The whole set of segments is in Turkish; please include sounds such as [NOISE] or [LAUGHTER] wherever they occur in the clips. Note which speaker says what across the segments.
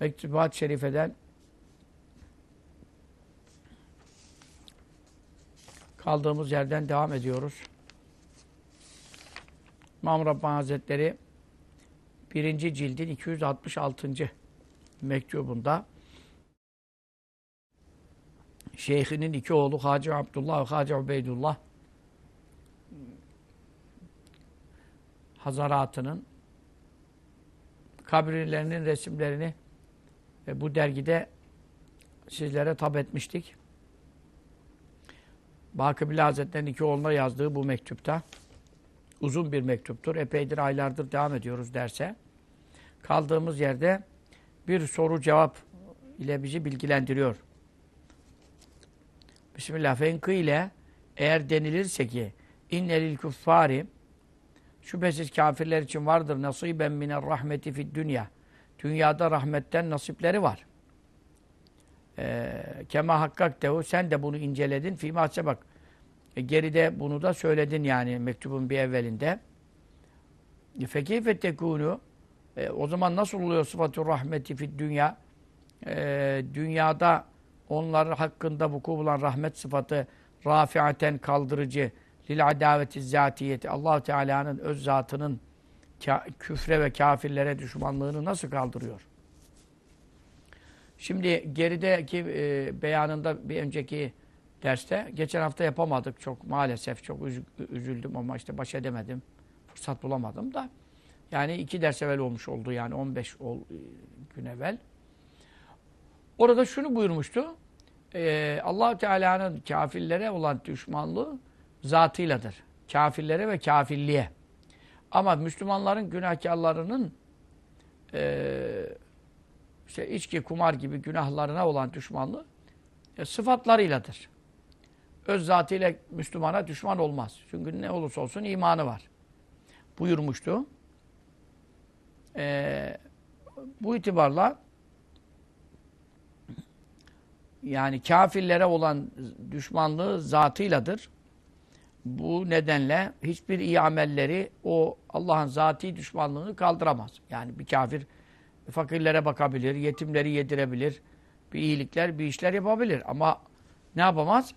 Speaker 1: Mektubat-ı Şerife'den kaldığımız yerden devam ediyoruz. İmam Rabbani Hazretleri birinci cildin 266. mektubunda şeyhinin iki oğlu Hacı Abdullah ve Hacı Ubeydullah Hazaratının kabirlerinin resimlerini e, bu dergide sizlere tab etmiştik. Bakı Bilal Hazretleri'nin iki oğluna yazdığı bu mektupta uzun bir mektuptur. Epeydir, aylardır devam ediyoruz derse. Kaldığımız yerde bir soru cevap ile bizi bilgilendiriyor. Bismillah. Fenkı ile eğer denilirse ki innelil kuffari şüphesiz kafirler için vardır nasiben miner rahmeti fid dünya. Dünyada rahmetten nasipleri var. Ee, kema hakkak dehu sen de bunu inceledin. Fîmâse bak. E, geride bunu da söyledin yani mektubun bir evvelinde. E, Fekeyfe tekûnû e, o zaman nasıl oluyor sıfatü rahmeti fid dünya? E, dünyada onlar hakkında vuku bulan rahmet sıfatı rafiaten kaldırıcı lil adaveti zatiyeti Allah Teala'nın öz zatının küfre ve kafirlere düşmanlığını nasıl kaldırıyor? Şimdi gerideki e, beyanında bir önceki derste geçen hafta yapamadık çok maalesef çok üz üzüldüm ama işte baş edemedim. Fırsat bulamadım da. Yani iki ders evvel olmuş oldu yani 15 ol, gün evvel. Orada şunu buyurmuştu. Ee, allah Teala'nın kafirlere olan düşmanlığı zatıyladır. Kafirlere ve kafirliğe. Ama Müslümanların günahkarlarının e, işte içki, kumar gibi günahlarına olan düşmanlığı e, sıfatlarıyladır. Öz zatıyla Müslümana düşman olmaz. Çünkü ne olursa olsun imanı var. Buyurmuştu. E, bu itibarla yani kafirlere olan düşmanlığı zatıyladır. Bu nedenle hiçbir iyi amelleri o Allah'ın zati düşmanlığını kaldıramaz. Yani bir kafir fakirlere bakabilir, yetimleri yedirebilir, bir iyilikler, bir işler yapabilir. Ama ne yapamaz?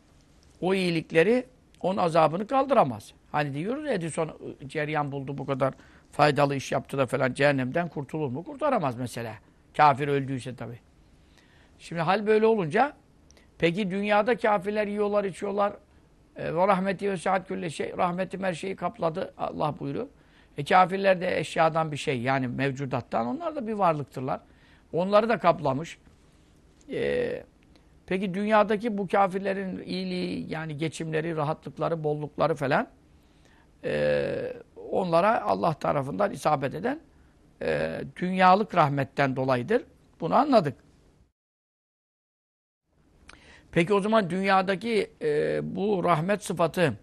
Speaker 1: O iyilikleri, onun azabını kaldıramaz. Hani diyoruz Edison ceryan buldu bu kadar faydalı iş yaptı da falan cehennemden kurtulur mu? Kurtaramaz mesela. Kafir öldüyse tabii. Şimdi hal böyle olunca peki dünyada kafirler yiyorlar, içiyorlar. E, ve rahmeti ve saat külle şey. Rahmetim her şeyi kapladı. Allah buyuruyor. E kafirler de eşyadan bir şey. Yani mevcudattan. Onlar da bir varlıktırlar. Onları da kaplamış. E, peki dünyadaki bu kafirlerin iyiliği, yani geçimleri, rahatlıkları, bollukları falan e, onlara Allah tarafından isabet eden e, dünyalık rahmetten dolayıdır. Bunu anladık. Peki o zaman dünyadaki e, bu rahmet sıfatı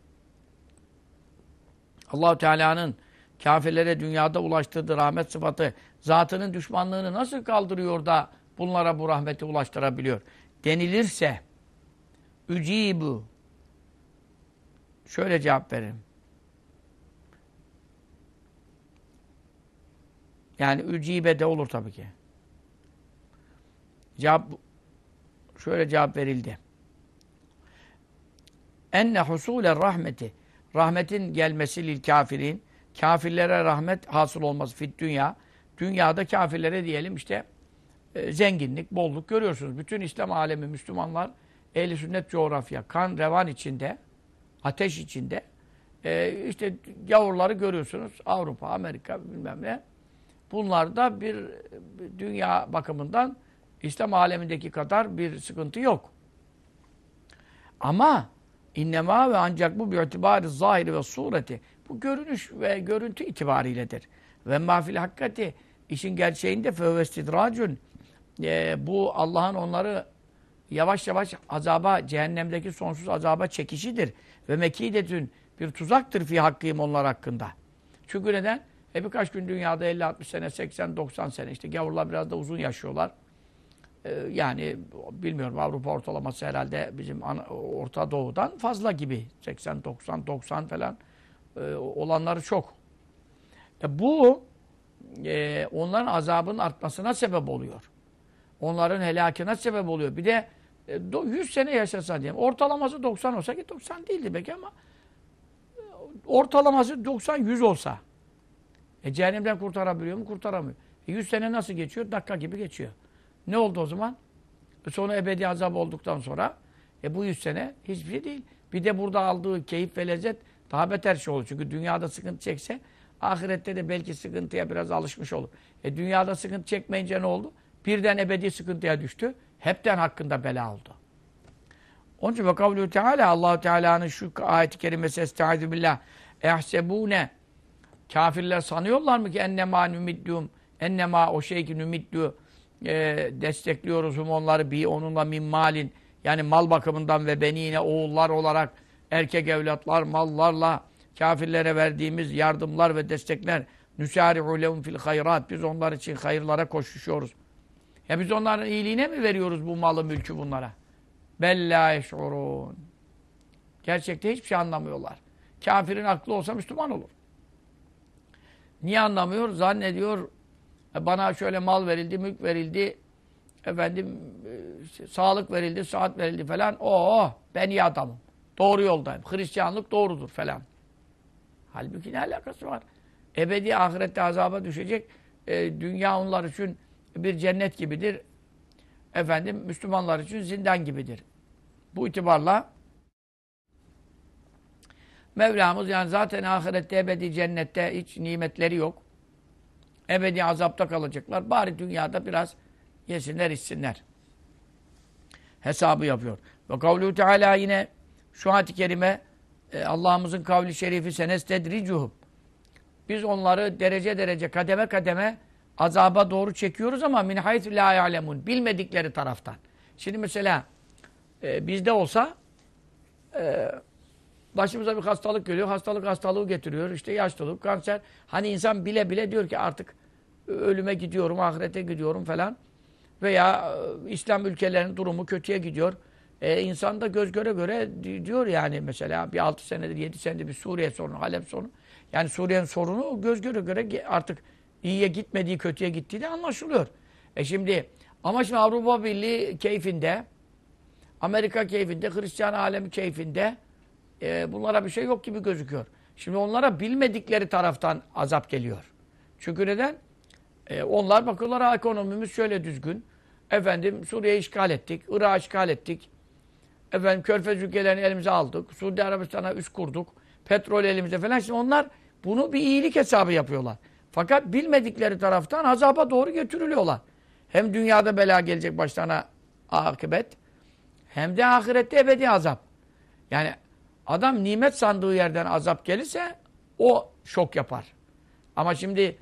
Speaker 1: Allahu Teala'nın kafirlere dünyada ulaştırdığı rahmet sıfatı zatının düşmanlığını nasıl kaldırıyor da bunlara bu rahmeti ulaştırabiliyor? Denilirse ücibu şöyle cevap veririm. Yani ücibe de olur tabii ki. Cevap şöyle cevap verildi. Enne husule rahmeti rahmetin gelmesi lil kafirin kafirlere rahmet hasıl olması fit dünya dünyada kafirlere diyelim işte e, zenginlik, bolluk görüyorsunuz. Bütün İslam alemi, Müslümanlar ehli sünnet coğrafya, kan revan içinde, ateş içinde. E, işte gavurları görüyorsunuz. Avrupa, Amerika bilmem ne. Bunlarda bir, bir dünya bakımından İslam alemindeki kadar bir sıkıntı yok. Ama innema ve ancak bu bir itibari zahiri ve sureti. Bu görünüş ve görüntü itibariyledir. Ve mafil hakikati işin gerçeğinde fevvestidracun e, bu Allah'ın onları yavaş yavaş azaba, cehennemdeki sonsuz azaba çekişidir. Ve mekidetün bir tuzaktır fi hakkıyım onlar hakkında. Çünkü neden? E birkaç gün dünyada 50-60 sene, 80-90 sene işte gavurlar biraz da uzun yaşıyorlar. Ee, yani bilmiyorum Avrupa ortalaması herhalde bizim Orta Doğu'dan fazla gibi. 80, 90, 90 falan e, olanları çok. E, bu e, onların azabının artmasına sebep oluyor. Onların helakine sebep oluyor. Bir de e, 100 sene yaşasa diyelim. Ortalaması 90 olsa ki 90 değildi belki ama e, ortalaması 90-100 olsa e cehennemden kurtarabiliyor mu? Kurtaramıyor. E 100 sene nasıl geçiyor? Dakika gibi geçiyor. Ne oldu o zaman? E sonra ebedi azap olduktan sonra e bu 100 sene hiçbir şey değil. Bir de burada aldığı keyif ve lezzet daha beter şey olur. Çünkü dünyada sıkıntı çekse ahirette de belki sıkıntıya biraz alışmış olur. E dünyada sıkıntı çekmeyince ne oldu? Birden ebedi sıkıntıya düştü. Hepten hakkında bela oldu. Onun için kavlu Teala Allahu Teala'nın şu ayet-i kerimesi Estaizu billah ehsebune Kafirler sanıyorlar mı ki ennema nümiddûm ennema o şey ki nümiddû e, destekliyoruz onları bir onunla min malin yani mal bakımından ve benine oğullar olarak erkek evlatlar mallarla kafirlere verdiğimiz yardımlar ve destekler nüsâri'u lehum fil hayrat biz onlar için hayırlara koşuşuyoruz. Ya biz onların iyiliğine mi veriyoruz bu malı mülkü bunlara? Bella eş'urûn. Gerçekte hiçbir şey anlamıyorlar. Kafirin aklı olsa Müslüman olur. Niye anlamıyor? Zannediyor e, bana şöyle mal verildi, mülk verildi, efendim e, sağlık verildi, saat verildi falan. Oo ben iyi adamım. Doğru yoldayım. Hristiyanlık doğrudur falan. Halbuki ne alakası var? Ebedi ahirette azaba düşecek. E, dünya onlar için bir cennet gibidir. Efendim Müslümanlar için zindan gibidir. Bu itibarla Mevlamız yani zaten ahirette ebedi cennette hiç nimetleri yok. Ebedi azapta kalacaklar. Bari dünyada biraz yesinler içsinler. Hesabı yapıyor. Ve kavlu Teala yine şu ayet-i kerime e, Allah'ımızın kavli şerifi senestedricuhum. Biz onları derece derece kademe kademe azaba doğru çekiyoruz ama min haythu la ya'lemun bilmedikleri taraftan. Şimdi mesela e, bizde olsa e, Başımıza bir hastalık geliyor. Hastalık hastalığı getiriyor. İşte yaşlılık, kanser. Hani insan bile bile diyor ki artık ölüme gidiyorum, ahirete gidiyorum falan. Veya e, İslam ülkelerinin durumu kötüye gidiyor. E, insan da göz göre göre diyor yani mesela bir 6 senedir, 7 senedir bir Suriye sorunu, Halep sorunu. Yani Suriye'nin sorunu göz göre göre artık iyiye gitmediği, kötüye gittiği de anlaşılıyor. E şimdi ama şimdi Avrupa Birliği keyfinde, Amerika keyfinde, Hristiyan alemi keyfinde e, bunlara bir şey yok gibi gözüküyor. Şimdi onlara bilmedikleri taraftan azap geliyor. Çünkü neden? E, onlar bakıyorlar ekonomimiz şöyle düzgün. Efendim Suriye'yi işgal ettik, Irak'ı işgal ettik. Efendim Körfez ülkelerini elimize aldık. Suudi Arabistan'a üst kurduk. Petrol elimize falan. Şimdi onlar bunu bir iyilik hesabı yapıyorlar. Fakat bilmedikleri taraftan azaba doğru götürülüyorlar. Hem dünyada bela gelecek başlarına akıbet hem de ahirette ebedi azap. Yani Adam nimet sandığı yerden azap gelirse o şok yapar. Ama şimdi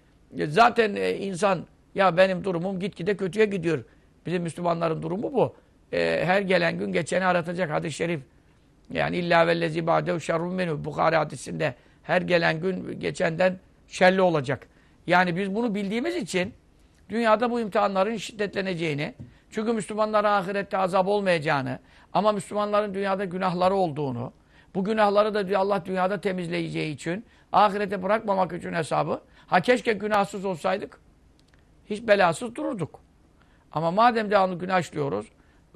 Speaker 1: zaten e, insan ya benim durumum gitgide kötüye gidiyor. Bizim Müslümanların durumu bu. E, her gelen gün geçeni aratacak hadis-i şerif. Yani illa vellezi ba'dehu şerrun minhu. Bukhari hadisinde her gelen gün geçenden şerli olacak. Yani biz bunu bildiğimiz için dünyada bu imtihanların şiddetleneceğini, çünkü Müslümanlara ahirette azap olmayacağını ama Müslümanların dünyada günahları olduğunu, bu günahları da Allah dünyada temizleyeceği için, ahirete bırakmamak için hesabı. Ha keşke günahsız olsaydık, hiç belasız dururduk. Ama madem devamlı günah işliyoruz,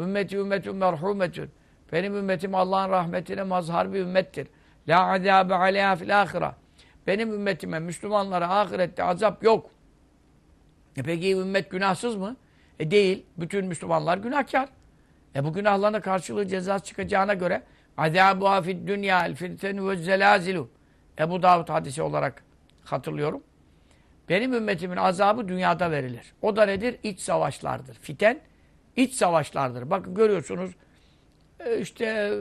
Speaker 1: ümmeti ümmetün merhumetün. Benim ümmetim Allah'ın rahmetine mazhar bir ümmettir. La azâbe aleyhâ fil âhira. Benim ümmetime, Müslümanlara ahirette azap yok. E peki ümmet günahsız mı? E değil. Bütün Müslümanlar günahkar. E bu günahlarına karşılığı cezası çıkacağına göre azâbu afid dünya el fitenu ve zelazilu. Ebu Davud hadisi olarak hatırlıyorum. Benim ümmetimin azabı dünyada verilir. O da nedir? İç savaşlardır. Fiten iç savaşlardır. Bakın görüyorsunuz e, işte e,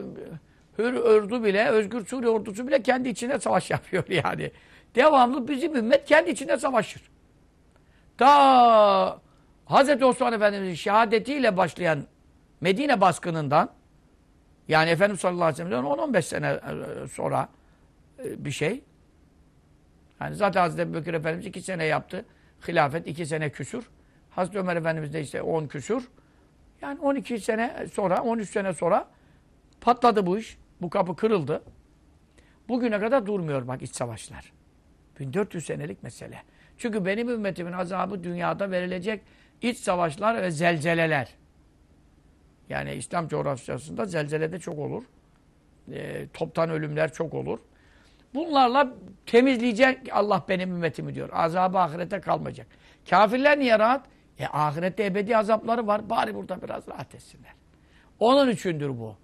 Speaker 1: Hür ordu bile, Özgür Suriye ordusu bile kendi içine savaş [LAUGHS] yapıyor yani. Devamlı bizim ümmet kendi içine savaşır. Ta Hz. Osman Efendimiz'in şehadetiyle başlayan Medine baskınından yani Efendimiz sallallahu aleyhi ve sellem'den 10-15 sene e, sonra bir şey. Yani zaten Hazreti Bekir Efendimiz iki sene yaptı. Hilafet iki sene küsür. Hazreti Ömer Efendimiz de işte on küsür. Yani 12 sene sonra, 13 sene sonra patladı bu iş. Bu kapı kırıldı. Bugüne kadar durmuyor bak iç savaşlar. 1400 senelik mesele. Çünkü benim ümmetimin azabı dünyada verilecek iç savaşlar ve zelzeleler. Yani İslam coğrafyasında zelzelede çok olur. E, toptan ölümler çok olur. Bunlarla temizleyecek Allah benim ümmetimi diyor. Azabı ahirete kalmayacak. Kafirler niye rahat? E ahirette ebedi azapları var. Bari burada biraz rahat etsinler. Onun içindir bu.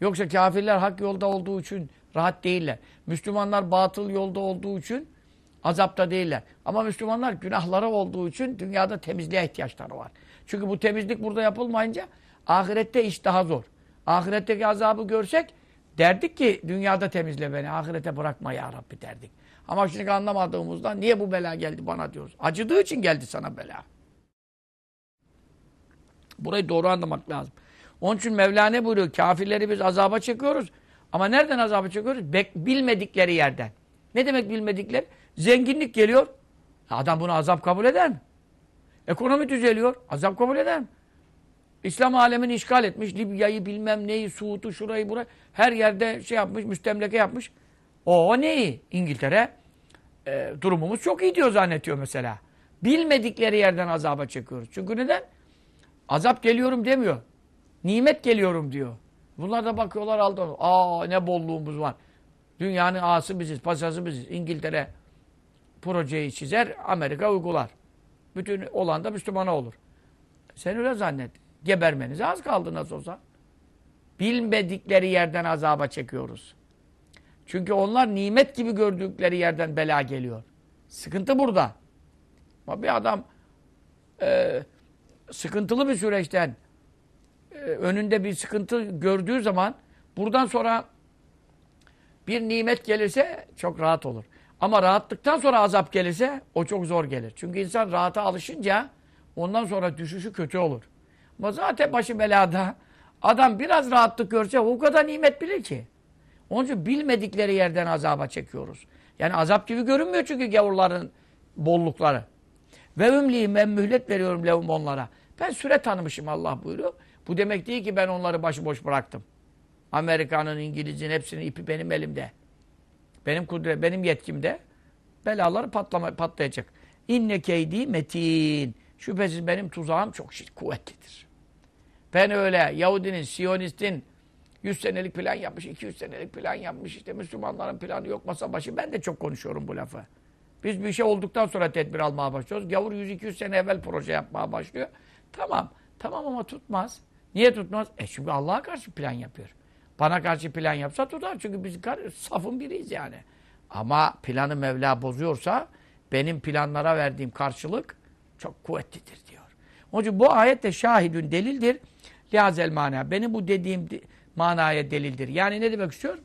Speaker 1: Yoksa kafirler hak yolda olduğu için rahat değiller. Müslümanlar batıl yolda olduğu için azapta değiller. Ama Müslümanlar günahları olduğu için dünyada temizliğe ihtiyaçları var. Çünkü bu temizlik burada yapılmayınca ahirette iş daha zor. Ahiretteki azabı görsek derdik ki dünyada temizle beni, ahirete bırakma ya Rabbi derdik. Ama şimdi anlamadığımızda niye bu bela geldi bana diyoruz. Acıdığı için geldi sana bela. Burayı doğru anlamak lazım. Onun için Mevla ne buyuruyor? Kafirleri biz azaba çekiyoruz. Ama nereden azaba çekiyoruz? Bek bilmedikleri yerden. Ne demek bilmedikleri? Zenginlik geliyor. Adam bunu azap kabul eder mi? Ekonomi düzeliyor. Azap kabul eder mi? İslam alemini işgal etmiş. Libya'yı bilmem neyi, Suud'u, şurayı, burayı. Her yerde şey yapmış, müstemleke yapmış. O neyi? İngiltere e, durumumuz çok iyi diyor zannetiyor mesela. Bilmedikleri yerden azaba çekiyoruz. Çünkü neden? Azap geliyorum demiyor. Nimet geliyorum diyor. Bunlar da bakıyorlar aldı. Aa ne bolluğumuz var. Dünyanın ağası biziz, pasası biziz. İngiltere projeyi çizer, Amerika uygular. Bütün olan da Müslümana olur. Sen öyle zannet. Gebermenize az kaldı nasıl olsa. Bilmedikleri yerden azaba çekiyoruz. Çünkü onlar nimet gibi gördükleri yerden bela geliyor. Sıkıntı burada. Ama bir adam e, sıkıntılı bir süreçten e, önünde bir sıkıntı gördüğü zaman buradan sonra bir nimet gelirse çok rahat olur. Ama rahatlıktan sonra azap gelirse o çok zor gelir. Çünkü insan rahata alışınca ondan sonra düşüşü kötü olur. Zaten başı belada. Adam biraz rahatlık görse o kadar nimet bilir ki. Onun için bilmedikleri yerden azaba çekiyoruz. Yani azap gibi görünmüyor çünkü gavurların bollukları. Ve ümliyim ben mühlet veriyorum levum onlara. Ben süre tanımışım Allah buyuruyor. Bu demek değil ki ben onları başıboş bıraktım. Amerika'nın, İngiliz'in hepsinin ipi benim elimde. Benim kudret, benim yetkimde. Belaları patlama, patlayacak. İnne keydi metin. Şüphesiz benim tuzağım çok kuvvetlidir. Ben öyle Yahudinin, Siyonistin 100 senelik plan yapmış, 200 senelik plan yapmış. işte Müslümanların planı yok masa başı. Ben de çok konuşuyorum bu lafı. Biz bir şey olduktan sonra tedbir almaya başlıyoruz. Gavur 100-200 sene evvel proje yapmaya başlıyor. Tamam. Tamam ama tutmaz. Niye tutmaz? E çünkü Allah'a karşı plan yapıyor. Bana karşı plan yapsa tutar. Çünkü biz safın biriyiz yani. Ama planı Mevla bozuyorsa benim planlara verdiğim karşılık çok kuvvetlidir diyor. Onun için bu ayet de şahidün delildir. Lihazel mana. Benim bu dediğim manaya delildir. Yani ne demek istiyor?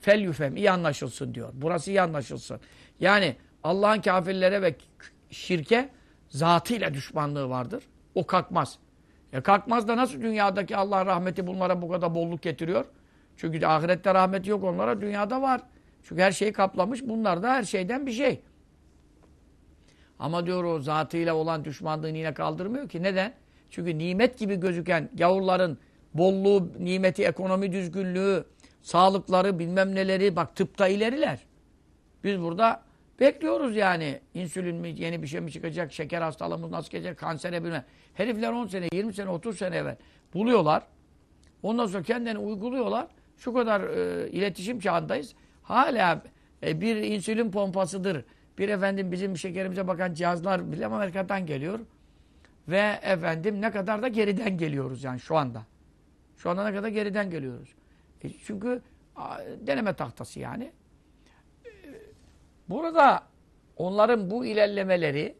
Speaker 1: Fel yufem. iyi anlaşılsın diyor. Burası iyi anlaşılsın. Yani Allah'ın kafirlere ve şirke zatıyla düşmanlığı vardır. O kalkmaz. E kalkmaz da nasıl dünyadaki Allah rahmeti bunlara bu kadar bolluk getiriyor? Çünkü ahirette rahmeti yok onlara, dünyada var. Çünkü her şeyi kaplamış. Bunlar da her şeyden bir şey. Ama diyor o zatıyla olan düşmanlığını yine kaldırmıyor ki. Neden? Çünkü nimet gibi gözüken gavurların bolluğu, nimeti, ekonomi düzgünlüğü, sağlıkları, bilmem neleri, bak tıpta ileriler. Biz burada bekliyoruz yani. İnsülin mi, yeni bir şey mi çıkacak, şeker hastalığımız nasıl gelecek, kansere bilmem. Herifler 10 sene, 20 sene, 30 sene evvel buluyorlar. Ondan sonra kendilerini uyguluyorlar. Şu kadar e, iletişim çağındayız. Hala e, bir insülin pompasıdır, Bir efendim bizim şekerimize bakan cihazlar bile Amerika'dan geliyor. Ve efendim ne kadar da geriden geliyoruz yani şu anda. Şu anda ne kadar geriden geliyoruz. E çünkü deneme tahtası yani. E, burada onların bu ilerlemeleri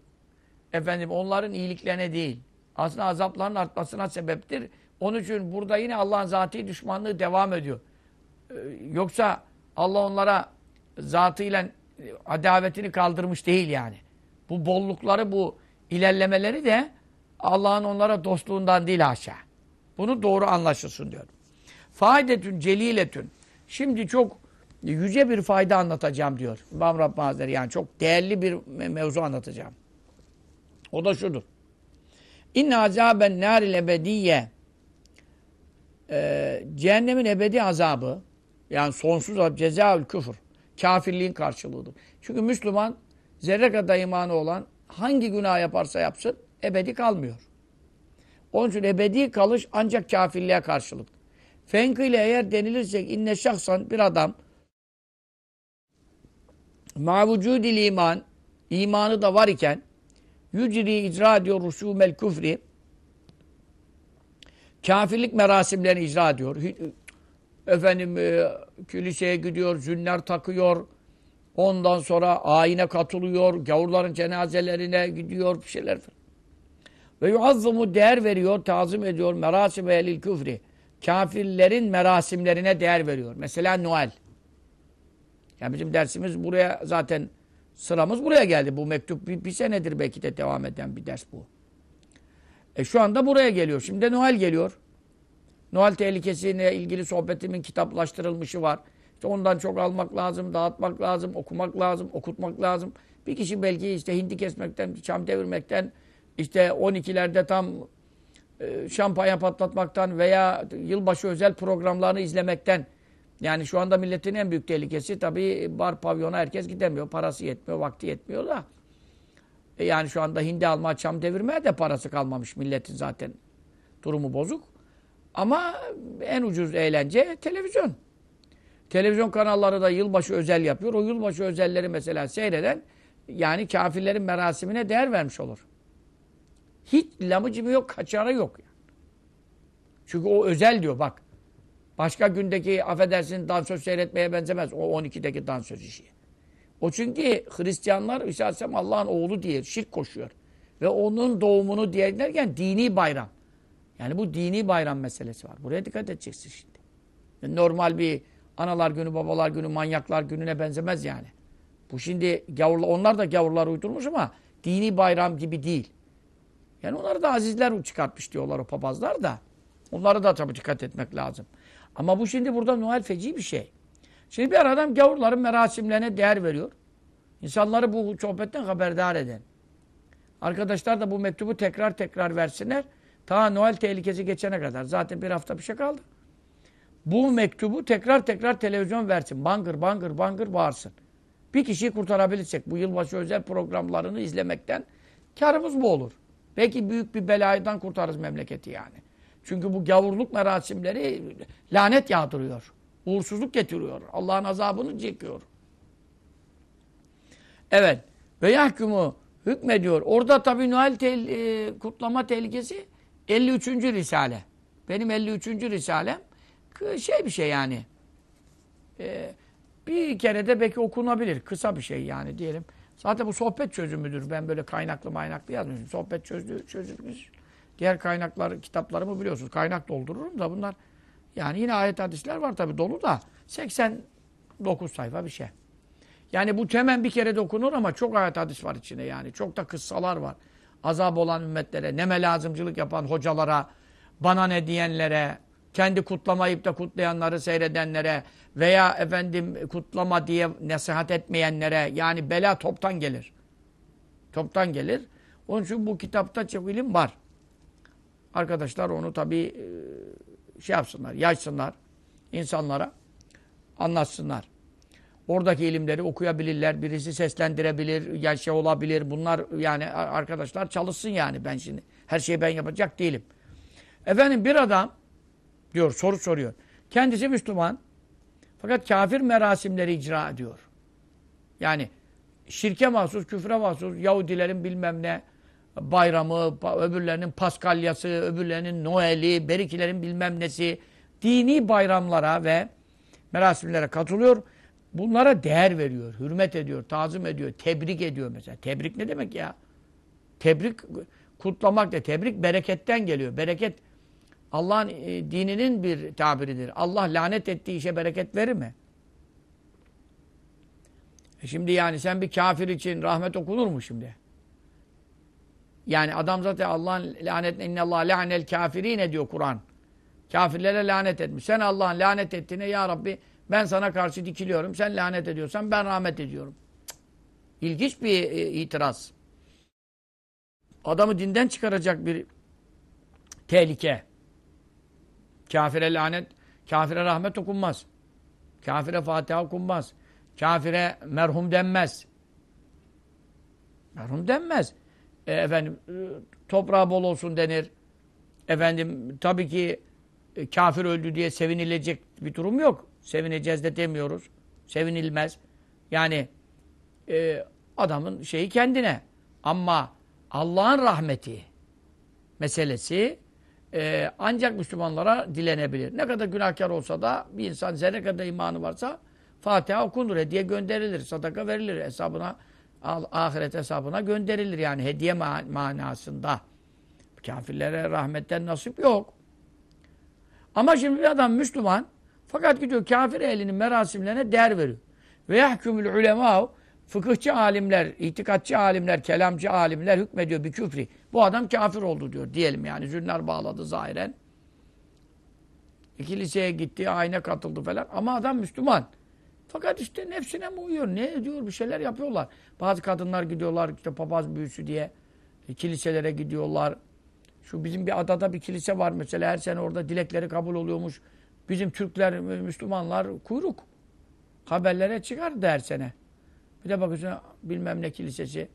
Speaker 1: efendim onların iyiliklerine değil, aslında azapların artmasına sebeptir. Onun için burada yine Allah'ın zatî düşmanlığı devam ediyor. Ee, yoksa Allah onlara zatıyla adavetini kaldırmış değil yani. Bu bollukları, bu ilerlemeleri de Allah'ın onlara dostluğundan değil haşa. Bunu doğru anlaşılsın diyorum. Faidetün celiletün. Şimdi çok yüce bir fayda anlatacağım diyor. İmam Rabbim Hazretleri yani çok değerli bir mevzu anlatacağım. O da şudur. İnne azaben nâril ebediyye ee, cehennemin ebedi azabı yani sonsuz azab cezaül küfür kafirliğin karşılığıdır. Çünkü Müslüman zerre kadar imanı olan hangi günah yaparsa yapsın ebedi kalmıyor. Onun için ebedi kalış ancak kafirliğe karşılık. Fenkı ile eğer denilirse inne şahsan bir adam mavucudil iman imanı da var iken yücri icra ediyor rusumel küfri kafirlik merasimlerini icra ediyor. Efendim e, kiliseye gidiyor, zünler takıyor. Ondan sonra ayine katılıyor, gavurların cenazelerine gidiyor bir şeyler falan. Ve yuazzumu değer veriyor, tazim ediyor merasim elil küfri. Kafirlerin merasimlerine değer veriyor. Mesela Noel. Yani bizim dersimiz buraya zaten sıramız buraya geldi. Bu mektup bir, bir senedir belki de devam eden bir ders bu. E şu anda buraya geliyor. Şimdi de Noel geliyor. Noel tehlikesiyle ilgili sohbetimin kitaplaştırılmışı var. İşte ondan çok almak lazım, dağıtmak lazım, okumak lazım, okutmak lazım. Bir kişi belki işte hindi kesmekten, çam devirmekten, işte 12'lerde tam e, şampanya patlatmaktan veya yılbaşı özel programlarını izlemekten yani şu anda milletin en büyük tehlikesi tabii bar pavyona herkes gidemiyor. Parası yetmiyor, vakti yetmiyor da. E yani şu anda hindi alma, çam devirmeye de parası kalmamış milletin zaten. Durumu bozuk. Ama en ucuz eğlence televizyon. Televizyon kanalları da yılbaşı özel yapıyor. O yılbaşı özelleri mesela seyreden yani kafirlerin merasimine değer vermiş olur. Hiç lamıcımı yok, kaçarı yok. Yani. Çünkü o özel diyor bak. Başka gündeki affedersin dansöz seyretmeye benzemez. O 12'deki dansöz işi. O çünkü Hristiyanlar İsa Allah'ın oğlu diye şirk koşuyor. Ve onun doğumunu diye derken dini bayram. Yani bu dini bayram meselesi var. Buraya dikkat edeceksin şimdi. Yani normal bir analar günü, babalar günü, manyaklar gününe benzemez yani. Bu şimdi gavurlar, onlar da gavurlar uydurmuş ama dini bayram gibi değil. Yani onları da azizler çıkartmış diyorlar o papazlar da. Onlara da tabii dikkat etmek lazım. Ama bu şimdi burada Noel feci bir şey. Şimdi bir adam gavurların merasimlerine değer veriyor. İnsanları bu sohbetten haberdar eden. Arkadaşlar da bu mektubu tekrar tekrar versinler. Ta Noel tehlikesi geçene kadar. Zaten bir hafta bir şey kaldı. Bu mektubu tekrar tekrar televizyon versin. Bangır bangır bangır bağırsın. Bir kişiyi kurtarabilirsek bu yılbaşı özel programlarını izlemekten karımız bu olur. Belki büyük bir belaydan kurtarırız memleketi yani. Çünkü bu gavurluk merasimleri lanet yağdırıyor. Uğursuzluk getiriyor. Allah'ın azabını çekiyor. Evet. Ve yahkumu hükmediyor. Orada tabii Noel te e, kutlama tehlikesi 53. Risale. Benim 53. Risalem şey bir şey yani. Ee, bir kere de belki okunabilir. Kısa bir şey yani diyelim. Zaten bu sohbet çözümüdür. Ben böyle kaynaklı maynaklı yazmışım. Sohbet çözdü, çözülmüş. Diğer kaynaklar, kitaplarımı biliyorsunuz. Kaynak doldururum da bunlar yani yine ayet hadisler var tabi dolu da 89 sayfa bir şey. Yani bu hemen bir kere de okunur ama çok ayet hadis var içinde yani. Çok da kıssalar var. Azap olan ümmetlere, neme lazımcılık yapan hocalara, bana ne diyenlere, kendi kutlamayıp da kutlayanları seyredenlere veya efendim kutlama diye nasihat etmeyenlere yani bela toptan gelir. Toptan gelir. Onun için bu kitapta çok ilim var. Arkadaşlar onu tabii şey yapsınlar, yaşsınlar insanlara, anlatsınlar. Oradaki ilimleri okuyabilirler, birisi seslendirebilir, yani şey olabilir. Bunlar yani arkadaşlar çalışsın yani ben şimdi. Her şeyi ben yapacak değilim. Efendim bir adam diyor, soru soruyor. Kendisi Müslüman. Fakat kafir merasimleri icra ediyor. Yani şirke mahsus, küfre mahsus, Yahudilerin bilmem ne bayramı, öbürlerinin Paskalyası, öbürlerinin Noel'i, Berikilerin bilmem nesi, dini bayramlara ve merasimlere katılıyor. Bunlara değer veriyor, hürmet ediyor, tazım ediyor, tebrik ediyor mesela. Tebrik ne demek ya? Tebrik, kutlamak da tebrik bereketten geliyor. Bereket Allah'ın e, dininin bir tabiridir. Allah lanet ettiği işe bereket verir mi? E şimdi yani sen bir kafir için rahmet okunur mu şimdi? Yani adam zaten Allah'ın lanet Allah lanel kafirine diyor Kur'an. Kafirlere lanet etmiş. Sen Allah'ın lanet ettiğine ya Rabbi ben sana karşı dikiliyorum. Sen lanet ediyorsan ben rahmet ediyorum. Cık. İlginç bir e, itiraz. Adamı dinden çıkaracak bir tehlike. Kafire lanet, kafire rahmet okunmaz. Kafire Fatiha okunmaz. Kafire merhum denmez. Merhum denmez. E, efendim e, toprağı bol olsun denir. Efendim tabii ki e, kafir öldü diye sevinilecek bir durum yok. Sevineceğiz de demiyoruz. Sevinilmez. Yani e, adamın şeyi kendine. Ama Allah'ın rahmeti meselesi e, ancak Müslümanlara dilenebilir. Ne kadar günahkar olsa da bir insan zerre kadar imanı varsa Fatiha okunur, hediye gönderilir, sadaka verilir hesabına, ahiret hesabına gönderilir yani hediye manasında. Kafirlere rahmetten nasip yok. Ama şimdi bir adam Müslüman fakat gidiyor kafir ehlinin merasimlerine değer veriyor. Ve yahkumul ulema fıkıhçı alimler, itikatçı alimler, kelamcı alimler hükmediyor bir küfri. Bu adam kafir oldu diyor diyelim yani. Zünler bağladı zahiren. Kiliseye gitti, ayna katıldı falan. Ama adam Müslüman. Fakat işte nefsine mi uyuyor? Ne ediyor? Bir şeyler yapıyorlar. Bazı kadınlar gidiyorlar işte papaz büyüsü diye kiliselere gidiyorlar. Şu bizim bir adada bir kilise var mesela her sene orada dilekleri kabul oluyormuş. Bizim Türkler, Müslümanlar kuyruk. Haberlere çıkar her sene. Bir de bakıyorsun bilmem ne kilisesi.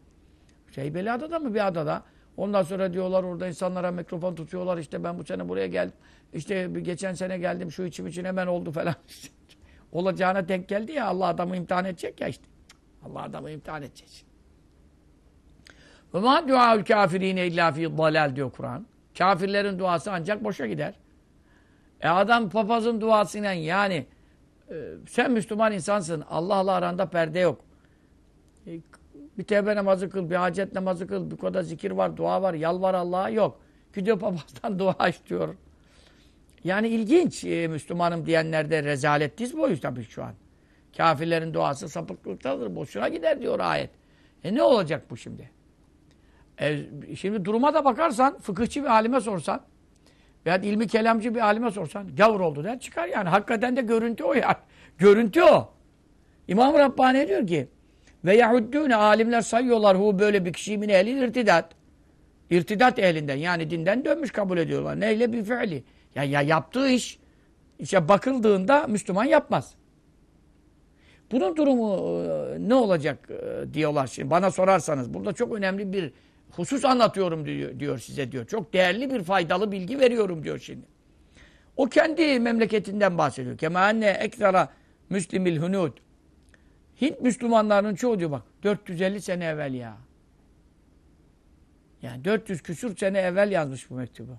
Speaker 1: Şeybeli adada mı bir adada? Ondan sonra diyorlar orada insanlara mikrofon tutuyorlar. İşte ben bu sene buraya geldim. İşte geçen sene geldim şu içim için hemen oldu falan. [LAUGHS] Olacağına denk geldi ya Allah adamı imtihan edecek ya işte. Allah adamı imtihan edecek. Ve ma duaül kafirine illa fi dalal diyor Kur'an. Kafirlerin duası ancak boşa gider. E adam papazın duasıyla yani e, sen Müslüman insansın. Allah'la aranda perde yok. E, bir tevbe namazı kıl, bir hacet namazı kıl, bir kadar zikir var, dua var, yalvar Allah'a yok. Gidiyor papazdan [LAUGHS] dua istiyor. Yani ilginç e, Müslümanım diyenlerde rezalet diz boyu tabii şu an. Kafirlerin duası sapıklıktadır, boşuna gider diyor ayet. E ne olacak bu şimdi? E, şimdi duruma da bakarsan, fıkıhçı bir alime sorsan, veya ilmi kelamcı bir alime sorsan, gavur oldu der çıkar yani. Hakikaten de görüntü o yani. [LAUGHS] Görüntü o. İmam Rabbani diyor ki, ve yahuddûne alimler sayıyorlar hu böyle bir kişiyi min ehlil irtidat. İrtidat ehlinden yani dinden dönmüş kabul ediyorlar. Neyle bir fiili. Ya, ya yaptığı iş işte bakıldığında Müslüman yapmaz. Bunun durumu e, ne olacak e, diyorlar şimdi. Bana sorarsanız burada çok önemli bir husus anlatıyorum diyor, diyor size diyor. Çok değerli bir faydalı bilgi veriyorum diyor şimdi. O kendi memleketinden bahsediyor. Kema enne ekzara müslimil hunud. Hint Müslümanlarının çoğu diyor bak 450 sene evvel ya. Yani 400 küsur sene evvel yazmış bu mektubu.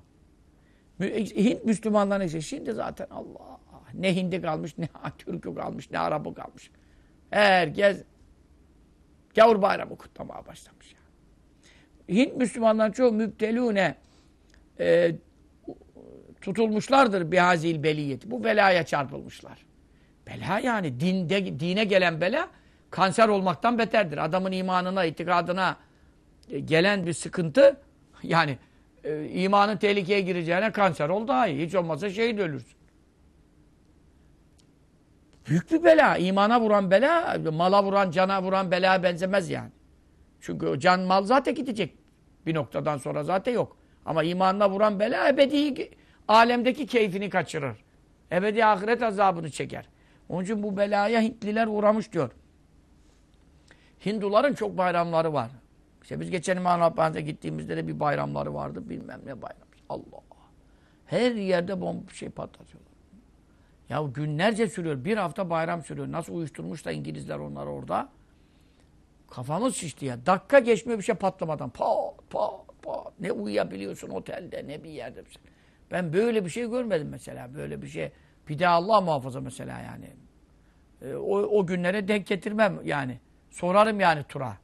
Speaker 1: Hint Müslümanlarına ise şimdi zaten Allah ne Hindi kalmış, ne [LAUGHS] Türk'ü kalmış, ne Arap'ı kalmış. Herkes gavur bayramı kutlamaya başlamış. Yani. Hint Müslümanların çoğu müptelune e, tutulmuşlardır bihazil beliyeti. Bu belaya çarpılmışlar. Bela yani dinde, dine gelen bela kanser olmaktan beterdir. Adamın imanına, itikadına gelen bir sıkıntı [LAUGHS] yani e, imanın tehlikeye gireceğine kanser ol daha iyi. Hiç olmazsa şehit ölürsün. Büyük bir bela. İmana vuran bela, mala vuran, cana vuran bela benzemez yani. Çünkü can mal zaten gidecek. Bir noktadan sonra zaten yok. Ama imanına vuran bela ebedi alemdeki keyfini kaçırır. Ebedi ahiret azabını çeker. Onun için bu belaya Hintliler uğramış diyor. Hinduların çok bayramları var. İşte biz geçen İmam gittiğimizde de bir bayramları vardı. Bilmem ne bayram. Allah. Her yerde bomba şey patlatıyorlar. Ya günlerce sürüyor. Bir hafta bayram sürüyor. Nasıl uyuşturmuş da İngilizler onları orada. Kafamız şişti ya. Dakika geçmiyor bir şey patlamadan. Pat pat pat. Ne uyuyabiliyorsun otelde ne bir yerde. Ben böyle bir şey görmedim mesela. Böyle bir şey. Bir de Allah muhafaza mesela yani. E, o, o günlere denk getirmem yani. Sorarım yani Tura.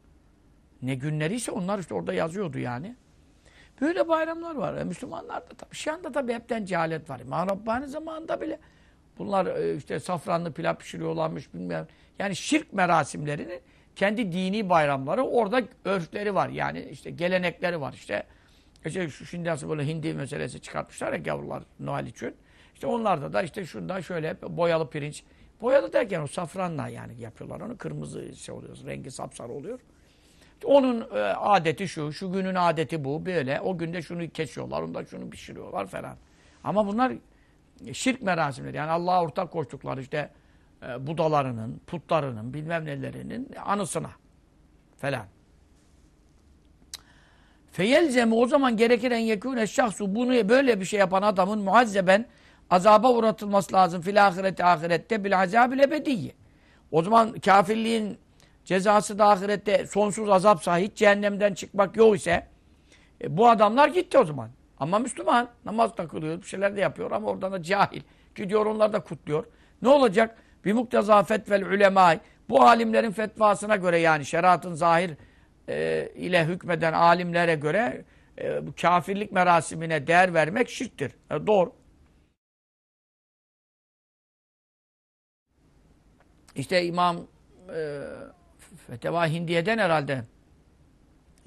Speaker 1: Ne günleriyse onlar işte orada yazıyordu yani. Böyle bayramlar var. E, Müslümanlarda tabii. Şu anda tabii hepten cehalet var. İmam Rabbani zamanında bile bunlar e, işte safranlı pilav pişiriyorlarmış bilmem. Yani şirk merasimlerinin kendi dini bayramları orada örfleri var. Yani işte gelenekleri var işte. İşte şu şimdi nasıl böyle hindi meselesi çıkartmışlar ya gavurlar Noel için. İşte onlarda da işte şunda şöyle boyalı pirinç. Boyalı derken o safranla yani yapıyorlar onu. Kırmızı şey oluyor. Rengi sapsarı oluyor. Onun e, adeti şu, şu günün adeti bu, böyle. O günde şunu kesiyorlar, onda şunu pişiriyorlar falan. Ama bunlar şirk merasimleri. Yani Allah'a ortak koştukları işte e, budalarının, putlarının, bilmem nelerinin anısına falan. Feyelzemi o zaman gerekir en yekûne şahsu bunu böyle bir şey yapan adamın muazzeben azaba uğratılması lazım fil ahireti ahirette bil azabil ebediyye. O zaman kafirliğin cezası da ahirette sonsuz azapsa hiç cehennemden çıkmak yok ise e, bu adamlar gitti o zaman. Ama Müslüman namaz takılıyor, bir şeyler de yapıyor ama oradan da cahil. Gidiyor onlar da kutluyor. Ne olacak? Bir mukteza fetvel ulemay. Bu alimlerin fetvasına göre yani şeriatın zahir e, ile hükmeden alimlere göre e, bu kafirlik merasimine değer vermek şirktir. E, doğru. İşte İmam e, Feteva Hindiye'den herhalde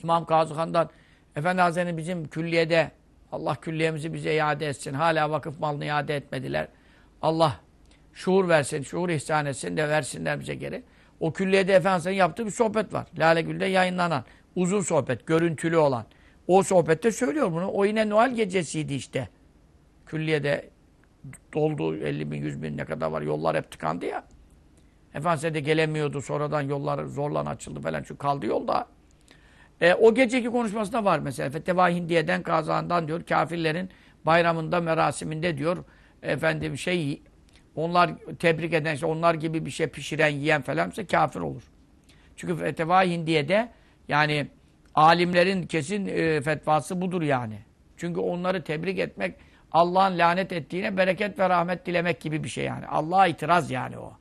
Speaker 1: İmam Kazıkhan'dan Efendi Hazretleri bizim külliyede Allah külliyemizi bize iade etsin. Hala vakıf malını iade etmediler. Allah şuur versin, şuur ihsan etsin de versinler bize geri. O külliyede Efendimiz'in yaptığı bir sohbet var. Lale Gül'de yayınlanan. Uzun sohbet, görüntülü olan. O sohbette söylüyor bunu. O yine Noel gecesiydi işte. Külliyede doldu 50 bin, 100 bin ne kadar var. Yollar hep tıkandı ya. Efendimiz de gelemiyordu. Sonradan yollar zorla açıldı falan. Çünkü kaldı yolda. E, o geceki konuşmasında var mesela. Feteva Hindiye'den kazandan diyor. Kafirlerin bayramında, merasiminde diyor. Efendim şey onlar tebrik eden, işte onlar gibi bir şey pişiren, yiyen falan ise kafir olur. Çünkü Feteva Hindiye'de yani alimlerin kesin e, fetvası budur yani. Çünkü onları tebrik etmek Allah'ın lanet ettiğine bereket ve rahmet dilemek gibi bir şey yani. Allah'a itiraz yani o.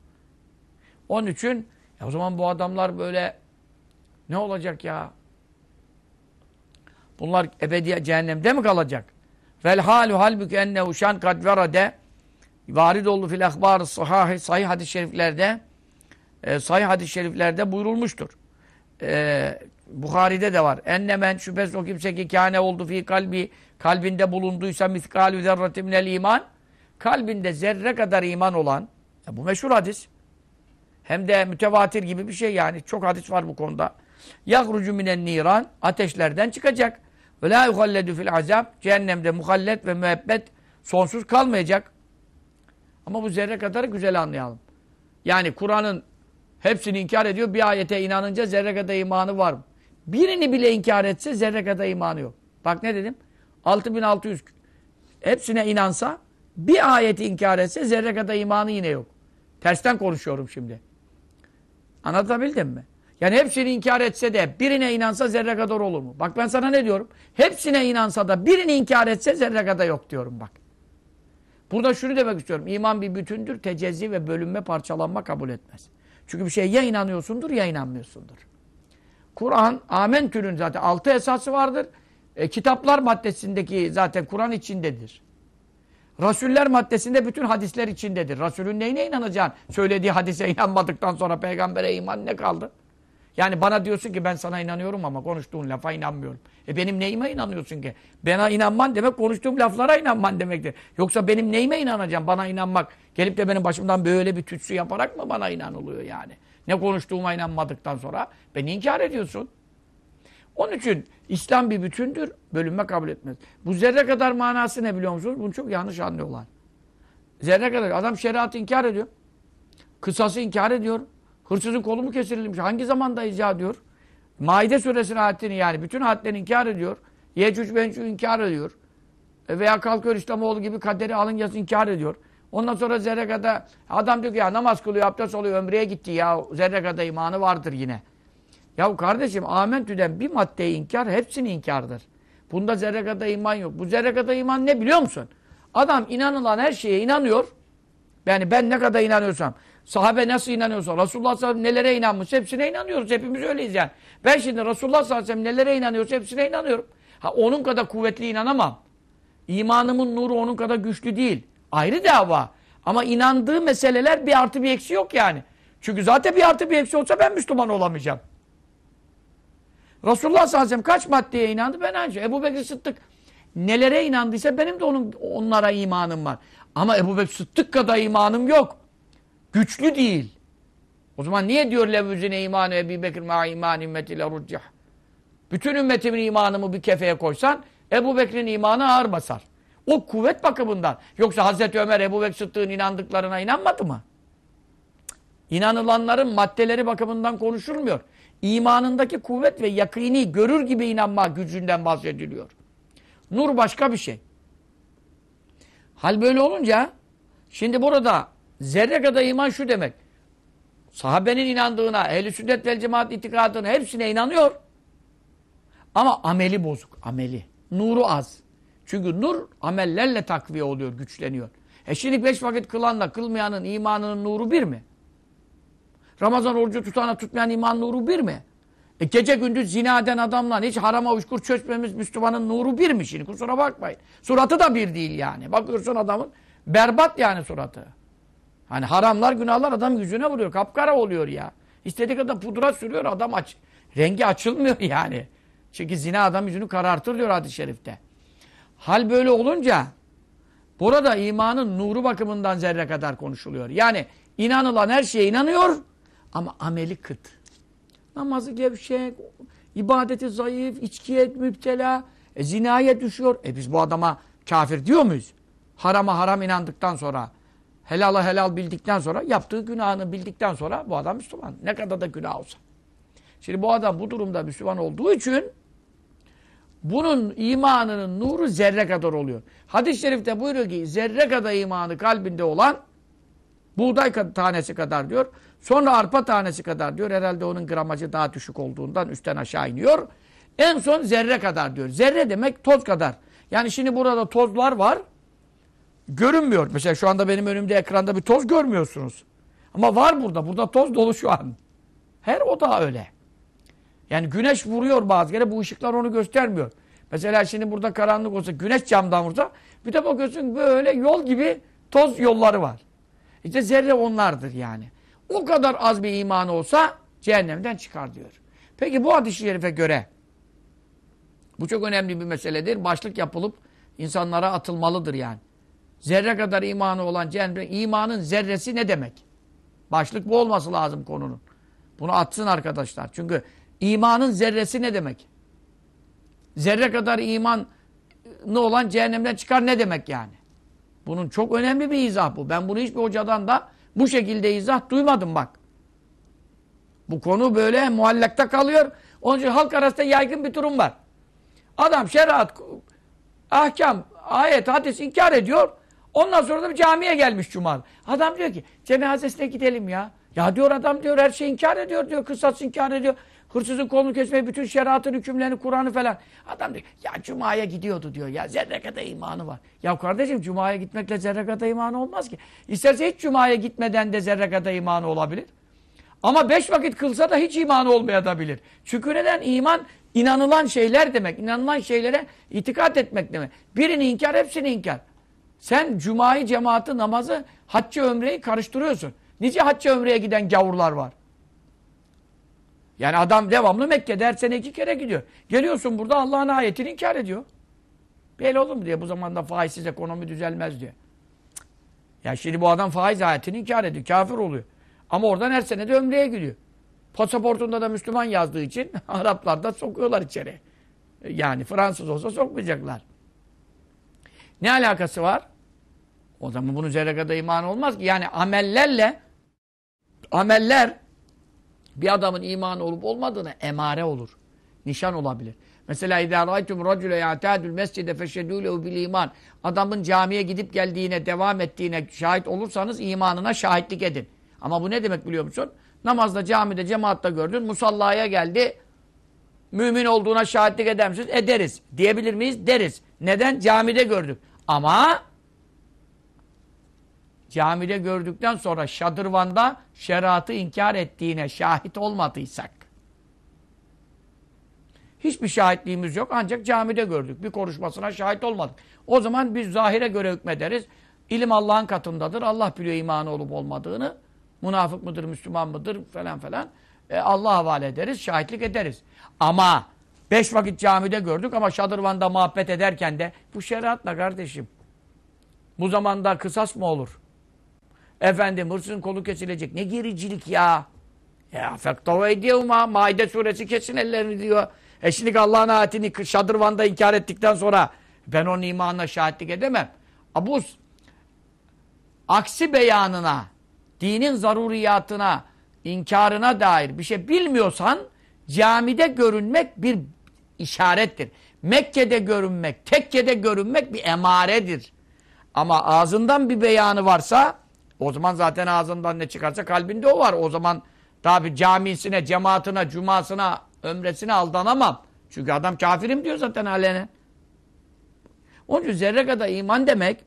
Speaker 1: Onun için o zaman bu adamlar böyle ne olacak ya? Bunlar ebedi cehennemde mi kalacak? Vel halu halbuki ennehu şan kad verade varid oldu fil ahbar sahih sahih hadis-i şeriflerde e, sahih hadis-i şeriflerde buyurulmuştur. E, Bukhari'de de var. Ennemen şüphesiz o kimse ki kâne oldu fi kalbi kalbinde bulunduysa miskâlü zerreti minel iman kalbinde zerre kadar iman olan ya bu meşhur hadis. Hem de mütevatir gibi bir şey yani. Çok hadis var bu konuda. Yahrucu minen niran ateşlerden çıkacak. Ve la yuhalledu fil azab cehennemde muhallet ve müebbet sonsuz kalmayacak. Ama bu zerre kadar güzel anlayalım. Yani Kur'an'ın hepsini inkar ediyor. Bir ayete inanınca zerre kadar imanı var mı? Birini bile inkar etse zerre kadar imanı yok. Bak ne dedim? 6600 hepsine inansa bir ayeti inkar etse zerre kadar imanı yine yok. Tersten konuşuyorum şimdi. Anlatabildim mi? Yani hepsini inkar etse de birine inansa zerre kadar olur mu? Bak ben sana ne diyorum? Hepsine inansa da birini inkar etse zerre kadar yok diyorum bak. Burada şunu demek istiyorum. İman bir bütündür. Tecezzi ve bölünme, parçalanma kabul etmez. Çünkü bir şeye ya inanıyorsundur ya inanmıyorsundur. Kur'an, amentülün zaten altı esası vardır. E, kitaplar maddesindeki zaten Kur'an içindedir. Rasuller maddesinde bütün hadisler içindedir. Resulün neyine inanacaksın? Söylediği hadise inanmadıktan sonra peygambere iman ne kaldı? Yani bana diyorsun ki ben sana inanıyorum ama konuştuğun lafa inanmıyorum. E benim neyime inanıyorsun ki? Bana inanman demek konuştuğum laflara inanman demektir. Yoksa benim neyime inanacağım? Bana inanmak. Gelip de benim başımdan böyle bir tütsü yaparak mı bana inanılıyor yani? Ne konuştuğuma inanmadıktan sonra beni inkar ediyorsun. Onun için İslam bir bütündür, bölünme kabul etmez. Bu zerre kadar manası ne biliyor musunuz? Bunu çok yanlış anlıyorlar. Zerre kadar. Adam şeriatı inkar ediyor. Kısası inkar ediyor. Hırsızın kolu mu kesirilmiş? Hangi zamandayız ya diyor. Maide suresinin ayetini yani bütün ayetlerini inkar ediyor. Yecüc Bencü inkar ediyor. E veya kalkıyor İslamoğlu gibi kaderi alın yazı inkar ediyor. Ondan sonra zerre kadar adam diyor ki ya namaz kılıyor, abdest oluyor, ömreye gitti ya. Zerre kadar imanı vardır yine. Ya kardeşim amentüden bir maddeyi inkar hepsini inkardır. Bunda zerre kadar iman yok. Bu zerre kadar iman ne biliyor musun? Adam inanılan her şeye inanıyor. Yani ben ne kadar inanıyorsam, sahabe nasıl inanıyorsa, Resulullah sallallahu aleyhi ve sellem nelere inanmış hepsine inanıyoruz. Hepimiz öyleyiz yani. Ben şimdi Resulullah sallallahu aleyhi ve sellem nelere inanıyorsa hepsine inanıyorum. Ha onun kadar kuvvetli inanamam. İmanımın nuru onun kadar güçlü değil. Ayrı dava. Ama inandığı meseleler bir artı bir eksi yok yani. Çünkü zaten bir artı bir eksi olsa ben Müslüman olamayacağım. Resulullah sallallahu kaç maddeye inandı? Ben aynı şey. Ebu Bekir Sıddık nelere inandıysa benim de onun onlara imanım var. Ama Ebu Bekir Sıddık kadar imanım yok. Güçlü değil. O zaman niye diyor levüzine imanı Ebu Bekir ma iman ümmetiyle ruccah. Bütün ümmetimin imanımı bir kefeye koysan Ebu Bekir'in imanı ağır basar. O kuvvet bakımından. Yoksa Hazreti Ömer Ebu Bekir Sıddık'ın inandıklarına inanmadı mı? İnanılanların maddeleri bakımından konuşulmuyor. İmanındaki kuvvet ve yakini görür gibi inanma gücünden bahsediliyor. Nur başka bir şey. Hal böyle olunca şimdi burada zerre kadar iman şu demek. Sahabenin inandığına, ehl-i sünnet vel cemaat itikadına hepsine inanıyor. Ama ameli bozuk. Ameli. Nuru az. Çünkü nur amellerle takviye oluyor, güçleniyor. E şimdi beş vakit kılanla kılmayanın imanının nuru bir mi? Ramazan orucu tutana tutmayan iman nuru bir mi? E gece gündüz zina eden adamla hiç harama uçkur çözmemiz Müslümanın nuru bir mi şimdi? Kusura bakmayın. Suratı da bir değil yani. Bakıyorsun adamın berbat yani suratı. Hani haramlar günahlar adam yüzüne vuruyor. Kapkara oluyor ya. İstediği kadar pudra sürüyor adam aç. Rengi açılmıyor [LAUGHS] yani. Çünkü zina adam yüzünü karartır diyor hadis-i şerifte. Hal böyle olunca burada imanın nuru bakımından zerre kadar konuşuluyor. Yani inanılan her şeye inanıyor ama ameli kıt. Namazı gevşek, ibadeti zayıf, içkiye müptela, e, zinaya düşüyor. E biz bu adama kafir diyor muyuz? Harama haram inandıktan sonra, helala helal bildikten sonra, yaptığı günahını bildikten sonra bu adam Müslüman. Ne kadar da günah olsa. Şimdi bu adam bu durumda Müslüman olduğu için bunun imanının nuru zerre kadar oluyor. Hadis-i şerifte buyuruyor ki zerre kadar imanı kalbinde olan buğday tanesi kadar diyor. Sonra arpa tanesi kadar diyor. Herhalde onun gramajı daha düşük olduğundan üstten aşağı iniyor. En son zerre kadar diyor. Zerre demek toz kadar. Yani şimdi burada tozlar var. Görünmüyor. Mesela şu anda benim önümde ekranda bir toz görmüyorsunuz. Ama var burada. Burada toz dolu şu an. Her o da öyle. Yani güneş vuruyor bazı kere bu ışıklar onu göstermiyor. Mesela şimdi burada karanlık olsa güneş camdan vursa bir de bakıyorsun böyle yol gibi toz yolları var. İşte zerre onlardır yani. O kadar az bir imanı olsa cehennemden çıkar diyor. Peki bu hadis-i şerife göre bu çok önemli bir meseledir. Başlık yapılıp insanlara atılmalıdır yani. Zerre kadar imanı olan cehennem, imanın zerresi ne demek? Başlık bu olması lazım konunun. Bunu atsın arkadaşlar. Çünkü imanın zerresi ne demek? Zerre kadar imanı olan cehennemden çıkar ne demek yani? Bunun çok önemli bir izah bu. Ben bunu hiçbir hocadan da bu şekilde izah duymadım bak. Bu konu böyle muallakta kalıyor. Onun için halk arasında yaygın bir durum var. Adam şeriat, ahkam, ayet, hadis inkar ediyor. Ondan sonra da bir camiye gelmiş cuma. Adam diyor ki cenazesine gidelim ya. Ya diyor adam diyor her şeyi inkar ediyor diyor. Kısas inkar ediyor. Hırsızın kolunu kesmeyi, bütün şeriatın hükümlerini, Kur'an'ı falan. Adam diyor ya Cuma'ya gidiyordu diyor ya zerre kadar imanı var. Ya kardeşim Cuma'ya gitmekle zerre kadar imanı olmaz ki. İsterse hiç Cuma'ya gitmeden de zerre kadar imanı olabilir. Ama beş vakit kılsa da hiç imanı olmayabilir. Çünkü neden? İman inanılan şeyler demek. İnanılan şeylere itikat etmek demek. Birini inkar, hepsini inkar. Sen Cuma'yı, cemaati, namazı, haccı, ömreyi karıştırıyorsun. Nice haccı, ömreye giden gavurlar var. Yani adam devamlı Mekke'de her sene iki kere gidiyor. Geliyorsun burada Allah'ın ayetini inkar ediyor. Böyle olur mu diye bu zamanda faizsiz ekonomi düzelmez diye. Ya şimdi bu adam faiz ayetini inkar ediyor. Kafir oluyor. Ama oradan her sene de ömreye gidiyor. Pasaportunda da Müslüman yazdığı için [LAUGHS] Araplar da sokuyorlar içeri. Yani Fransız olsa sokmayacaklar. Ne alakası var? O zaman bunun zerre kadar iman olmaz ki. Yani amellerle ameller bir adamın imanı olup olmadığına emare olur. Nişan olabilir. Mesela اِذَا رَيْتُمْ رَجُلَ يَعْتَادُ الْمَسْجِدَ فَشَّدُوا لَهُ بِالْا۪يمَانِ Adamın camiye gidip geldiğine, devam ettiğine şahit olursanız imanına şahitlik edin. Ama bu ne demek biliyor musun? Namazda, camide, cemaatta gördün. Musallaya geldi. Mümin olduğuna şahitlik eder misiniz? Ederiz. Diyebilir miyiz? Deriz. Neden? Camide gördük. Ama camide gördükten sonra şadırvanda şeriatı inkar ettiğine şahit olmadıysak hiçbir şahitliğimiz yok ancak camide gördük. Bir konuşmasına şahit olmadık. O zaman biz zahire göre hükmederiz. İlim Allah'ın katındadır. Allah biliyor imanı olup olmadığını. Münafık mıdır, Müslüman mıdır falan falan. E, Allah'a havale ederiz, şahitlik ederiz. Ama beş vakit camide gördük ama şadırvanda muhabbet ederken de bu şeriatla kardeşim. Bu zamanda kısas mı olur? Efendim hırsızın kolu kesilecek. Ne gericilik ya. Ya fektava ediyevma. Maide suresi kesin ellerini diyor. E şimdi Allah'ın ayetini şadırvanda inkar ettikten sonra ben onun imanına şahitlik edemem. Bu aksi beyanına, dinin zaruriyatına, inkarına dair bir şey bilmiyorsan camide görünmek bir işarettir. Mekke'de görünmek, tekkede görünmek bir emaredir. Ama ağzından bir beyanı varsa o zaman zaten ağzından ne çıkarsa kalbinde o var. O zaman tabi camisine, cemaatine, cumasına, ömresine aldanamam. Çünkü adam kafirim diyor zaten alene. Onun için zerre kadar iman demek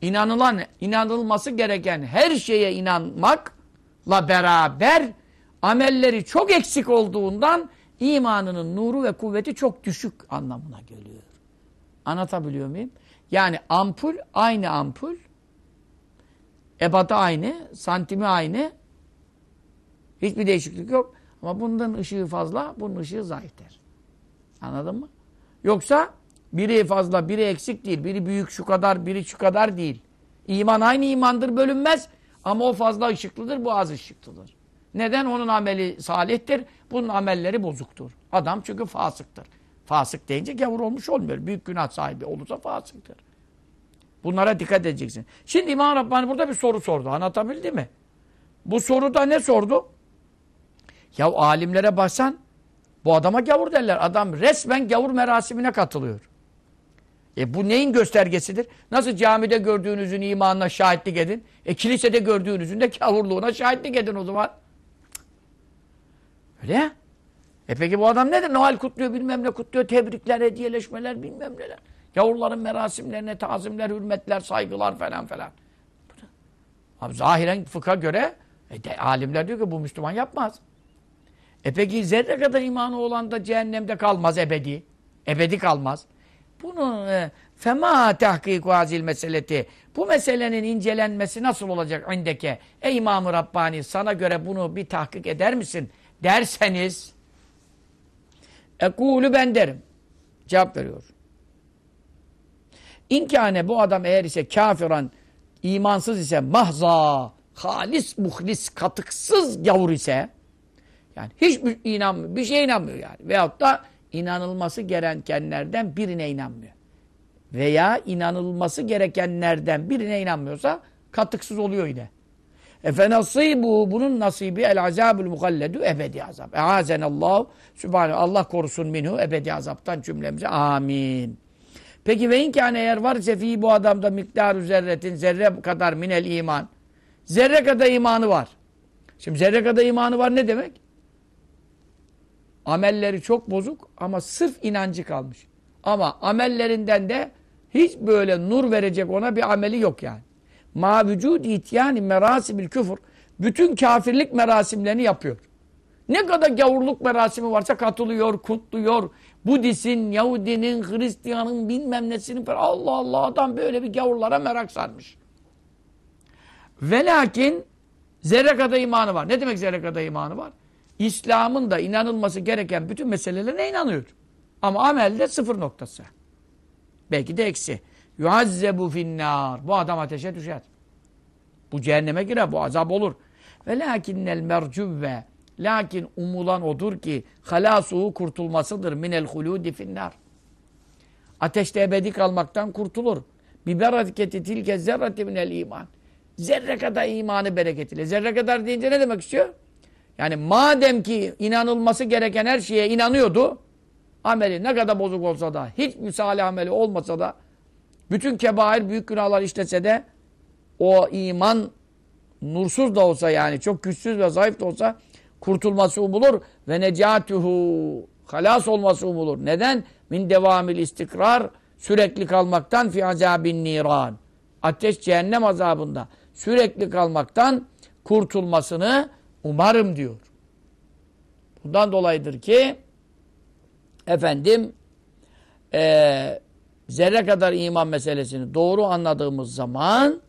Speaker 1: inanılan, inanılması gereken her şeye inanmakla beraber amelleri çok eksik olduğundan imanının nuru ve kuvveti çok düşük anlamına geliyor. Anlatabiliyor muyum? Yani ampul aynı ampul ebatı aynı, santimi aynı hiçbir değişiklik yok. Ama bundan ışığı fazla, bunun ışığı zayıftır. Anladın mı? Yoksa biri fazla, biri eksik değil. Biri büyük şu kadar, biri şu kadar değil. İman aynı imandır, bölünmez. Ama o fazla ışıklıdır, bu az ışıklıdır. Neden? Onun ameli salihtir, bunun amelleri bozuktur. Adam çünkü fasıktır. Fasık deyince gavur olmuş olmuyor. Büyük günah sahibi olursa fasıktır. Bunlara dikkat edeceksin. Şimdi İmam Rabbani burada bir soru sordu. Anlatabildi mi? Bu soruda ne sordu? Ya alimlere baksan bu adama gavur derler. Adam resmen gavur merasimine katılıyor. E bu neyin göstergesidir? Nasıl camide gördüğünüzün imanına şahitlik edin? E kilisede gördüğünüzün de gavurluğuna şahitlik edin o zaman. Öyle ya. E peki bu adam nedir? Noel kutluyor, bilmem ne kutluyor, tebrikler, hediyeleşmeler, bilmem neler. Gavurların merasimlerine tazimler, hürmetler, saygılar falan falan. Abi zahiren fıkha göre e de, alimler diyor ki bu Müslüman yapmaz. E peki zerre kadar imanı olan da cehennemde kalmaz ebedi. Ebedi kalmaz. Bunu e, fema tahkiku hazil meseleti. Bu meselenin incelenmesi nasıl olacak indeke? Ey İmam-ı Rabbani sana göre bunu bir tahkik eder misin? Derseniz Ekulu ben derim. Cevap veriyor. İnkâne bu adam eğer ise kafiran, imansız ise mahza, halis, muhlis, katıksız gavur ise yani hiç inanmıyor, bir şeye inanmıyor yani. Veyahut da inanılması gerekenlerden birine inanmıyor. Veya inanılması gerekenlerden birine inanmıyorsa katıksız oluyor yine. Efe nasibu bunun nasibi el azabul muhalledu ebedi azap. Allah Sübhane Allah korusun minhu ebedi azaptan cümlemize. Amin. Peki ve inkâne eğer var ise bu adamda miktar zerretin zerre kadar minel iman. Zerre kadar imanı var. Şimdi zerre kadar imanı var ne demek? Amelleri çok bozuk ama sırf inancı kalmış. Ama amellerinden de hiç böyle nur verecek ona bir ameli yok yani. Ma vücud ityani merasimil küfür. Bütün kafirlik merasimlerini yapıyor. Ne kadar gavurluk merasimi varsa katılıyor, kutluyor. Budist'in, Yahudinin, Hristiyanın bilmem nesinin falan. Allah Allah adam böyle bir gavurlara merak sarmış. Ve lakin zerre kadar imanı var. Ne demek zerre kadar imanı var? İslam'ın da inanılması gereken bütün meselelere inanıyor. Ama amelde sıfır noktası. Belki de eksi. Yuazzebu finnar. Bu adam ateşe düşer. Bu cehenneme girer. Bu azap olur. Ve lakinnel mercüvve. Lakin umulan odur ki halasuhu kurtulmasıdır minel huludi finnar. Ateşte ebedi kalmaktan kurtulur. Biber hareketi tilke zerreti minel iman. Zerre kadar imanı bereketiyle. Zerre kadar deyince ne demek istiyor? Yani madem ki inanılması gereken her şeye inanıyordu, ameli ne kadar bozuk olsa da, hiç misali ameli olmasa da, bütün kebair büyük günahlar işlese de, o iman nursuz da olsa yani çok güçsüz ve zayıf da olsa kurtulması umulur ve necatuhu halas olması umulur. Neden? Min devamil istikrar sürekli kalmaktan fi azabin niran. Ateş cehennem azabında sürekli kalmaktan kurtulmasını umarım diyor. Bundan dolayıdır ki efendim e, zerre kadar iman meselesini doğru anladığımız zaman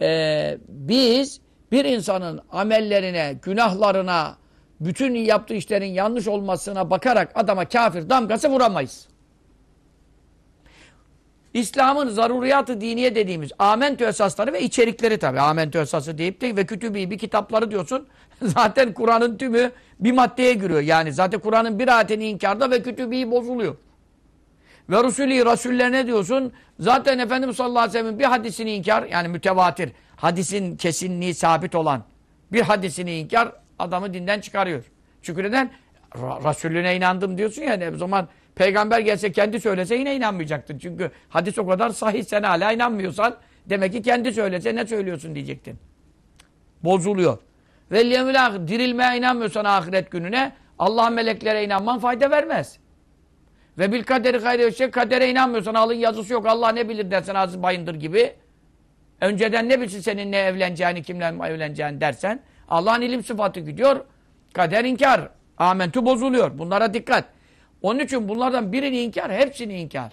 Speaker 1: e, biz bir insanın amellerine, günahlarına, bütün yaptığı işlerin yanlış olmasına bakarak adama kafir damgası vuramayız. İslam'ın zaruriyatı diniye dediğimiz amentü esasları ve içerikleri tabi. Amentü esası deyip de ve kütübü bir kitapları diyorsun. [LAUGHS] zaten Kur'an'ın tümü bir maddeye giriyor. Yani zaten Kur'an'ın bir ayetini inkarda ve kütübü bozuluyor. Ve Resulü Resullerine diyorsun. Zaten Efendimiz sallallahu aleyhi ve sellem'in bir hadisini inkar yani mütevatir. Hadisin kesinliği sabit olan bir hadisini inkar adamı dinden çıkarıyor. Çünkü neden? Resulüne inandım diyorsun ya. o zaman peygamber gelse kendi söylese yine inanmayacaktın. Çünkü hadis o kadar sahih sen hala inanmıyorsan demek ki kendi söylese ne söylüyorsun diyecektin. Bozuluyor. Ve dirilmeye inanmıyorsan ahiret gününe Allah'ın meleklere inanman fayda vermez. Ve bil kaderi hayri şey kadere inanmıyorsan alın yazısı yok Allah ne bilir dersen Aziz Bayındır gibi. Önceden ne bilsin senin ne evleneceğini kimle evleneceğini dersen Allah'ın ilim sıfatı gidiyor. Kader inkar. Amentü bozuluyor. Bunlara dikkat. Onun için bunlardan birini inkar, hepsini inkar.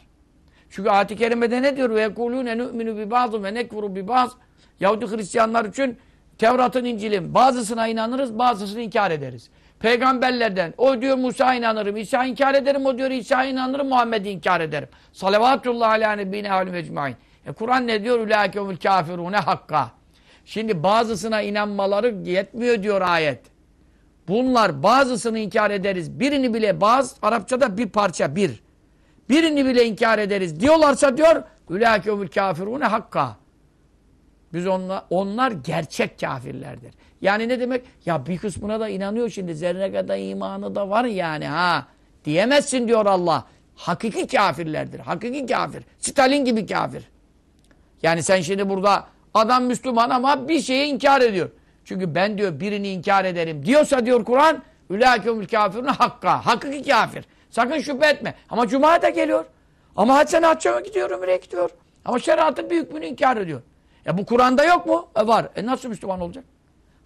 Speaker 1: Çünkü ayet-i kerimede ne diyor? Bazı ve nekfuru bi bazı. Yahudi Hristiyanlar için Tevrat'ın İncil'in bazısına inanırız, bazısını inkar ederiz. Peygamberlerden o diyor Musa inanırım, İsa inkar ederim, o diyor İsa inanırım, Muhammed'i inkar ederim. Salavatullah ala nebine halim ecmain. E Kur'an ne diyor? Ülâkevül kafirûne hakka. Şimdi bazısına inanmaları yetmiyor diyor ayet. Bunlar bazısını inkar ederiz. Birini bile bazı Arapçada bir parça bir. Birini bile inkar ederiz diyorlarsa diyor ülâkevül kafirûne hakka. Biz onlar, onlar gerçek kafirlerdir. Yani ne demek? Ya bir kısmına da inanıyor şimdi. Zerre kadar imanı da var yani ha. Diyemezsin diyor Allah. Hakiki kafirlerdir. Hakiki kafir. Stalin gibi kafir. Yani sen şimdi burada adam Müslüman ama bir şeyi inkar ediyor. Çünkü ben diyor birini inkar ederim diyorsa diyor Kur'an ülâkümül kafirun hakka. Hakiki kafir. Sakın şüphe etme. Ama Cuma da geliyor. Ama hadi sen hacca gidiyor, ömreye gidiyor. Ama şeriatın bir hükmünü inkar ediyor. E bu Kur'an'da yok mu? E var. E nasıl Müslüman olacak?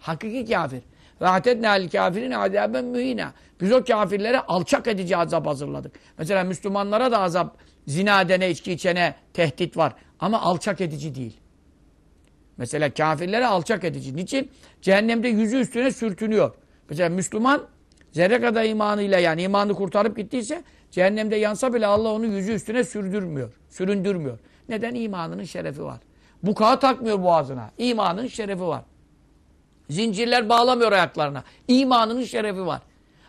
Speaker 1: Hakiki kafir. Ve atedne al kafirin azaben mühina. Biz o kafirlere alçak edici azap hazırladık. Mesela Müslümanlara da azap zina edene, içki içene tehdit var. Ama alçak edici değil. Mesela kafirlere alçak edici. Niçin? Cehennemde yüzü üstüne sürtünüyor. Mesela Müslüman zerre kadar imanıyla yani imanı kurtarıp gittiyse cehennemde yansa bile Allah onu yüzü üstüne sürdürmüyor. Süründürmüyor. Neden? imanının şerefi var. Bukağı takmıyor boğazına. İmanın şerefi var. Zincirler bağlamıyor ayaklarına. İmanının şerefi var.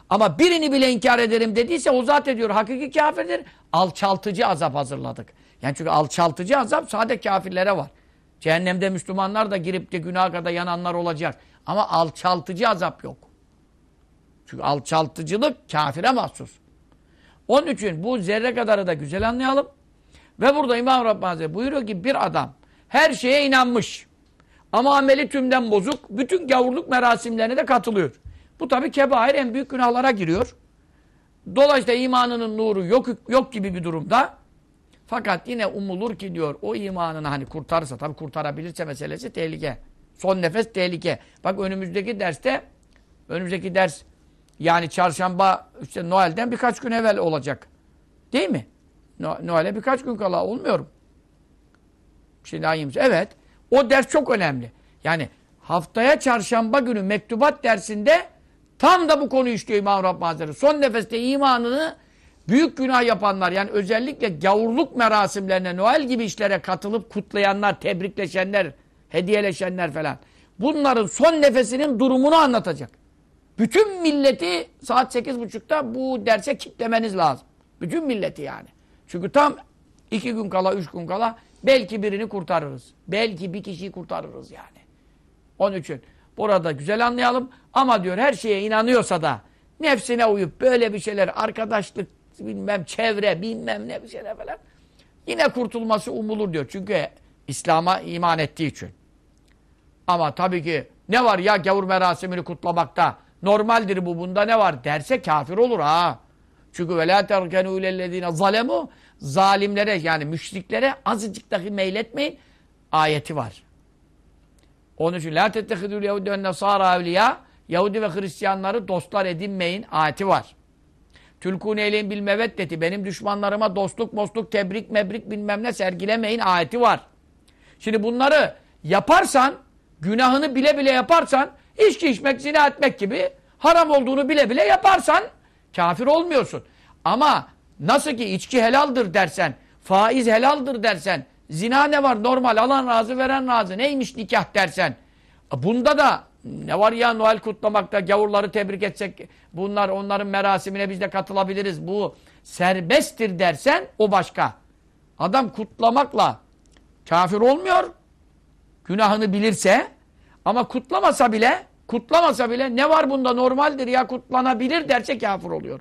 Speaker 1: Ama birini bile inkar ederim dediyse o zat ediyor. Hakiki kafirdir. Alçaltıcı azap hazırladık. Yani çünkü alçaltıcı azap sade kafirlere var. Cehennemde Müslümanlar da girip de günah kadar yananlar olacak. Ama alçaltıcı azap yok. Çünkü alçaltıcılık kafire mahsus. Onun için bu zerre kadarı da güzel anlayalım. Ve burada İmam Rabbani buyuruyor ki bir adam her şeye inanmış. Ama ameli tümden bozuk. Bütün gavurluk merasimlerine de katılıyor. Bu tabi kebair en büyük günahlara giriyor. Dolayısıyla imanının nuru yok, yok gibi bir durumda. Fakat yine umulur ki diyor o imanını hani kurtarırsa tabi kurtarabilirse meselesi tehlike. Son nefes tehlike. Bak önümüzdeki derste önümüzdeki ders yani çarşamba işte Noel'den birkaç gün evvel olacak. Değil mi? No Noel'e birkaç gün kala olmuyor mu? Şimdi ayımız. Evet. O ders çok önemli. Yani haftaya çarşamba günü mektubat dersinde tam da bu konu işliyor İmam Rabbani Hazretleri. Son nefeste imanını büyük günah yapanlar yani özellikle gavurluk merasimlerine, Noel gibi işlere katılıp kutlayanlar, tebrikleşenler, hediyeleşenler falan. Bunların son nefesinin durumunu anlatacak. Bütün milleti saat sekiz buçukta bu derse kitlemeniz lazım. Bütün milleti yani. Çünkü tam iki gün kala, üç gün kala belki birini kurtarırız. Belki bir kişiyi kurtarırız yani. Onun için burada güzel anlayalım. Ama diyor her şeye inanıyorsa da nefsine uyup böyle bir şeyler, arkadaşlık, bilmem çevre, bilmem ne bir şeyler falan yine kurtulması umulur diyor. Çünkü İslam'a iman ettiği için. Ama tabii ki ne var ya gavur merasimini kutlamakta, normaldir bu bunda ne var derse kafir olur ha. Çünkü ve la terkenu ilellezine zalemu zalimlere yani müşriklere azıcık dahi meyletmeyin ayeti var. Onun için la tettehidul yehudi ve evliya Yahudi ve Hristiyanları dostlar edinmeyin ayeti var. Tülkûn eyleyin bil meveddeti benim düşmanlarıma dostluk mostluk tebrik mebrik bilmem ne sergilemeyin ayeti var. Şimdi bunları yaparsan günahını bile bile yaparsan içki içmek zina etmek gibi haram olduğunu bile bile yaparsan kafir olmuyorsun. Ama nasıl ki içki helaldir dersen faiz helaldir dersen zina ne var normal alan razı veren razı neymiş nikah dersen bunda da ne var ya Noel kutlamakta gavurları tebrik etsek bunlar onların merasimine biz de katılabiliriz. Bu serbesttir dersen o başka. Adam kutlamakla kafir olmuyor. Günahını bilirse ama kutlamasa bile kutlamasa bile ne var bunda normaldir ya kutlanabilir derse kafir oluyor.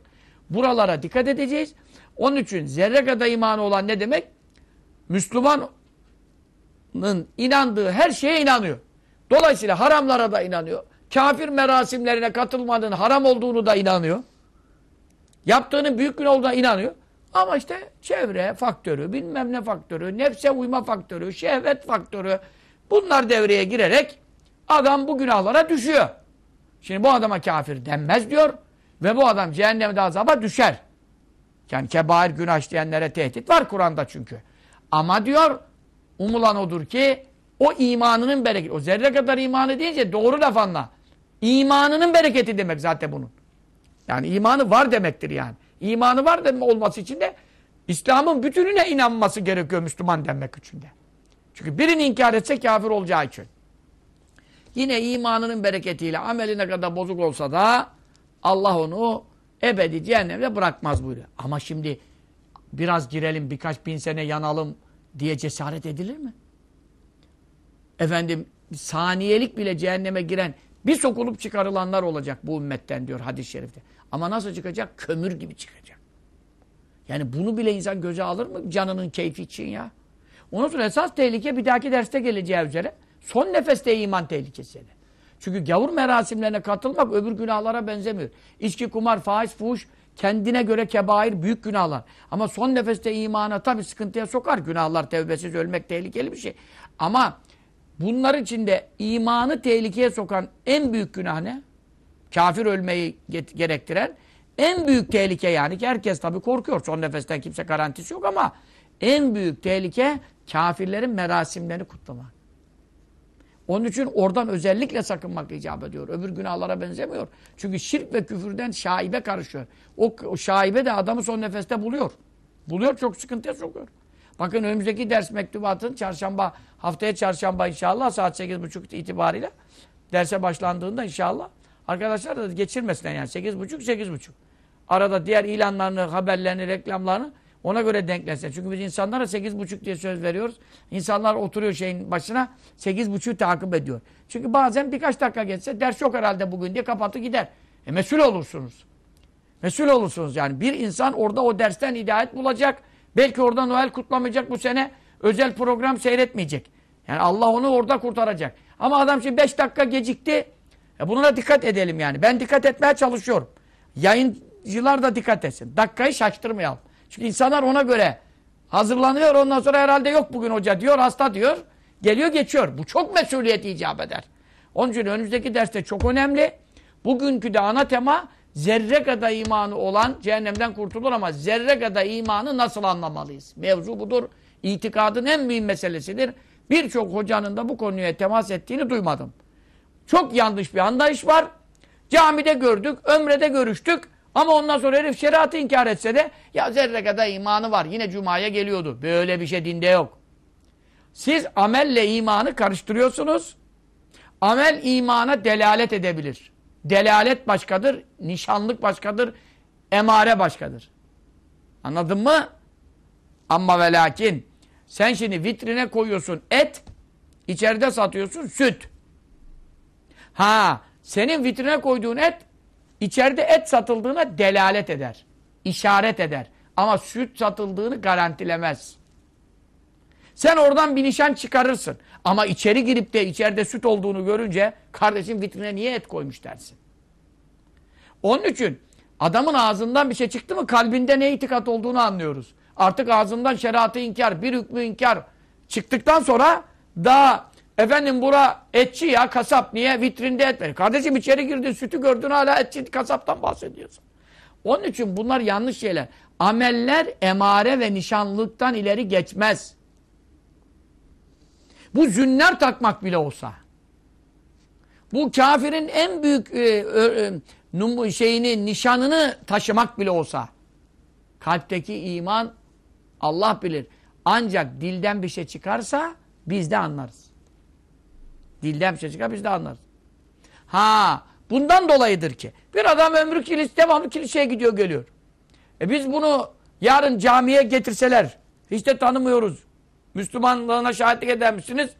Speaker 1: Buralara dikkat edeceğiz. Onun için zerre kadar imanı olan ne demek? Müslümanın inandığı her şeye inanıyor. Dolayısıyla haramlara da inanıyor. Kafir merasimlerine katılmanın haram olduğunu da inanıyor. Yaptığının büyük gün olduğuna inanıyor. Ama işte çevre faktörü, bilmem ne faktörü, nefse uyma faktörü, şehvet faktörü bunlar devreye girerek adam bu günahlara düşüyor. Şimdi bu adama kafir denmez diyor ve bu adam cehennemde azaba düşer. Yani kebair günah işleyenlere tehdit var Kur'an'da çünkü. Ama diyor umulan odur ki o imanının bereketi. O zerre kadar imanı deyince doğru laf anla. İmanının bereketi demek zaten bunun. Yani imanı var demektir yani. İmanı var demek olması için de İslam'ın bütününe inanması gerekiyor Müslüman demek için de. Çünkü birini inkar etse kafir olacağı için. Yine imanının bereketiyle ameline kadar bozuk olsa da Allah onu ebedi cehennemde bırakmaz buyuruyor. Ama şimdi biraz girelim birkaç bin sene yanalım diye cesaret edilir mi? efendim saniyelik bile cehenneme giren bir sokulup çıkarılanlar olacak bu ümmetten diyor hadis-i şerifte. Ama nasıl çıkacak? Kömür gibi çıkacak. Yani bunu bile insan göze alır mı canının keyfi için ya? Ondan sonra esas tehlike bir dahaki derste geleceği üzere son nefeste iman tehlikesi. Çünkü gavur merasimlerine katılmak öbür günahlara benzemiyor. İçki, kumar, faiz, fuhuş kendine göre kebair büyük günahlar. Ama son nefeste imana tabii sıkıntıya sokar. Günahlar tevbesiz ölmek tehlikeli bir şey. Ama Bunlar içinde imanı tehlikeye sokan en büyük günah ne? Kafir ölmeyi gerektiren en büyük tehlike yani ki herkes tabi korkuyor. Son nefesten kimse garantisi yok ama en büyük tehlike kafirlerin merasimlerini kutlamak. Onun için oradan özellikle sakınmak icap ediyor. Öbür günahlara benzemiyor. Çünkü şirk ve küfürden şaibe karışıyor. O, o şaibe de adamı son nefeste buluyor. Buluyor çok sıkıntıya sokuyor. Bakın önümüzdeki ders mektubatın çarşamba, haftaya çarşamba inşallah saat 8.30 itibariyle derse başlandığında inşallah arkadaşlar da geçirmesinler yani 8.30 8.30. Arada diğer ilanlarını, haberlerini, reklamlarını ona göre denklensin. Çünkü biz insanlara 8.30 diye söz veriyoruz. İnsanlar oturuyor şeyin başına 8.30'u takip ediyor. Çünkü bazen birkaç dakika geçse ders yok herhalde bugün diye kapatı gider. E mesul olursunuz. Mesul olursunuz yani. Bir insan orada o dersten hidayet bulacak. Belki orada Noel kutlamayacak bu sene. Özel program seyretmeyecek. Yani Allah onu orada kurtaracak. Ama adam şimdi 5 dakika gecikti. E buna dikkat edelim yani. Ben dikkat etmeye çalışıyorum. Yayıncılar da dikkat etsin. Dakikayı şaştırmayalım. Çünkü insanlar ona göre hazırlanıyor. Ondan sonra herhalde yok bugün hoca diyor, hasta diyor. Geliyor geçiyor. Bu çok mesuliyet icap eder. Onun için önümüzdeki derste çok önemli. Bugünkü de ana tema zerre kadar imanı olan cehennemden kurtulur ama zerre kadar imanı nasıl anlamalıyız? Mevzu budur. İtikadın en mühim meselesidir. Birçok hocanın da bu konuya temas ettiğini duymadım. Çok yanlış bir anlayış var. Camide gördük, ömrede görüştük. Ama ondan sonra herif şeriatı inkar etse de ya zerre kadar imanı var. Yine cumaya geliyordu. Böyle bir şey dinde yok. Siz amelle imanı karıştırıyorsunuz. Amel imana delalet edebilir. Delalet başkadır, nişanlık başkadır, emare başkadır. Anladın mı? Ama ve lakin sen şimdi vitrine koyuyorsun et, içeride satıyorsun süt. Ha, senin vitrine koyduğun et, içeride et satıldığına delalet eder. işaret eder. Ama süt satıldığını garantilemez. Sen oradan bir nişan çıkarırsın. Ama içeri girip de içeride süt olduğunu görünce kardeşim vitrine niye et koymuş dersin. Onun için adamın ağzından bir şey çıktı mı kalbinde ne itikat olduğunu anlıyoruz. Artık ağzından şeriatı inkar, bir hükmü inkar çıktıktan sonra daha efendim bura etçi ya kasap niye vitrinde et verir. Kardeşim içeri girdin sütü gördün hala etçi kasaptan bahsediyorsun. Onun için bunlar yanlış şeyler. Ameller emare ve nişanlılıktan ileri geçmez. Bu zünler takmak bile olsa. Bu kafirin en büyük e, e, şeyini, nişanını taşımak bile olsa. Kalpteki iman Allah bilir. Ancak dilden bir şey çıkarsa biz de anlarız. Dilden bir şey çıkar biz de anlarız. Ha, bundan dolayıdır ki bir adam ömrü kilis devamlı kiliseye gidiyor geliyor. E biz bunu yarın camiye getirseler hiç de tanımıyoruz. Müslümanlığına şahitlik eder misiniz?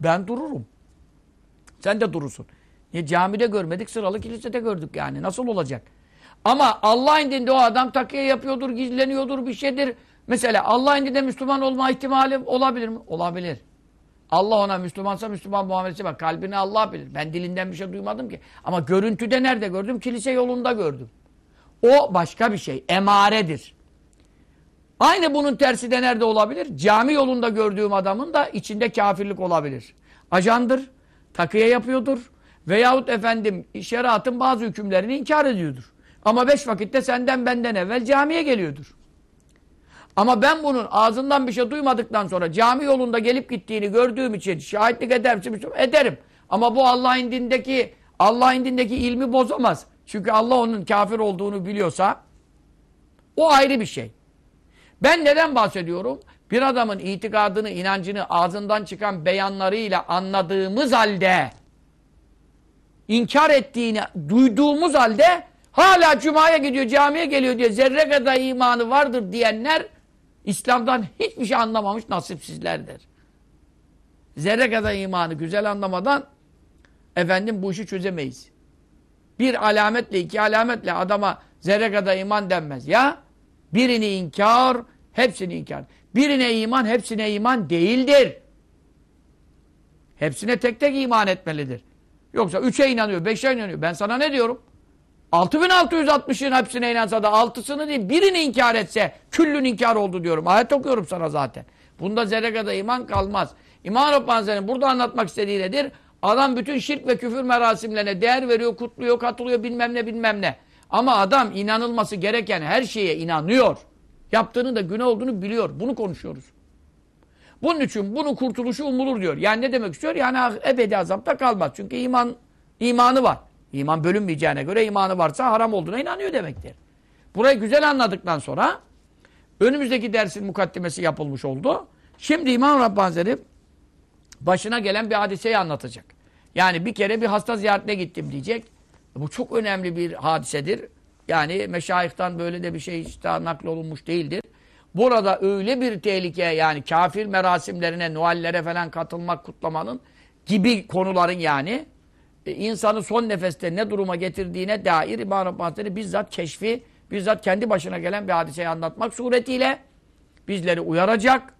Speaker 1: Ben dururum. Sen de durursun. Niye camide görmedik sıralı kilisede gördük yani. Nasıl olacak? Ama Allah indinde o adam takiye yapıyordur, gizleniyordur, bir şeydir. Mesela Allah indinde Müslüman olma ihtimali olabilir mi? Olabilir. Allah ona Müslümansa Müslüman muamelesi var. Kalbini Allah bilir. Ben dilinden bir şey duymadım ki. Ama görüntüde nerede gördüm? Kilise yolunda gördüm. O başka bir şey. Emaredir. Aynı bunun tersi de nerede olabilir? Cami yolunda gördüğüm adamın da içinde kafirlik olabilir. Ajandır, takıya yapıyordur. Veyahut efendim şeriatın bazı hükümlerini inkar ediyordur. Ama beş vakitte senden benden evvel camiye geliyordur. Ama ben bunun ağzından bir şey duymadıktan sonra cami yolunda gelip gittiğini gördüğüm için şahitlik eder misin? Ederim. Ama bu Allah'ın dindeki Allah'ın dindeki ilmi bozamaz. Çünkü Allah onun kafir olduğunu biliyorsa o ayrı bir şey. Ben neden bahsediyorum? Bir adamın itikadını, inancını ağzından çıkan beyanlarıyla anladığımız halde inkar ettiğini duyduğumuz halde hala cumaya gidiyor, camiye geliyor diye zerre kadar imanı vardır diyenler İslam'dan hiçbir şey anlamamış nasipsizlerdir. Zerre kadar imanı güzel anlamadan efendim bu işi çözemeyiz. Bir alametle, iki alametle adama zerre kadar iman denmez. Ya birini inkar, hepsini inkar. Birine iman, hepsine iman değildir. Hepsine tek tek iman etmelidir. Yoksa üçe inanıyor, beşe inanıyor. Ben sana ne diyorum? 6660'ın hepsine inansa da altısını değil birini inkar etse küllün inkar oldu diyorum. Ayet okuyorum sana zaten. Bunda zerre kadar iman kalmaz. İmam Rabbani burada anlatmak istediği nedir? Adam bütün şirk ve küfür merasimlerine değer veriyor, kutluyor, katılıyor bilmem ne bilmem ne. Ama adam inanılması gereken her şeye inanıyor. Yaptığını da günah olduğunu biliyor. Bunu konuşuyoruz. Bunun için bunun kurtuluşu umulur diyor. Yani ne demek istiyor? Yani ebedi azapta kalmaz. Çünkü iman imanı var. İman bölünmeyeceğine göre imanı varsa haram olduğuna inanıyor demektir. Burayı güzel anladıktan sonra önümüzdeki dersin mukaddimesi yapılmış oldu. Şimdi İmam Rabbani başına gelen bir hadiseyi anlatacak. Yani bir kere bir hasta ziyaretine gittim diyecek. Bu çok önemli bir hadisedir. Yani meşayihtan böyle de bir şey işte naklolunmuş değildir. Burada öyle bir tehlike yani kafir merasimlerine, Noel'lere falan katılmak, kutlamanın gibi konuların yani insanı son nefeste ne duruma getirdiğine dair İmam Rabbani bizzat keşfi, bizzat kendi başına gelen bir hadiseyi anlatmak suretiyle bizleri uyaracak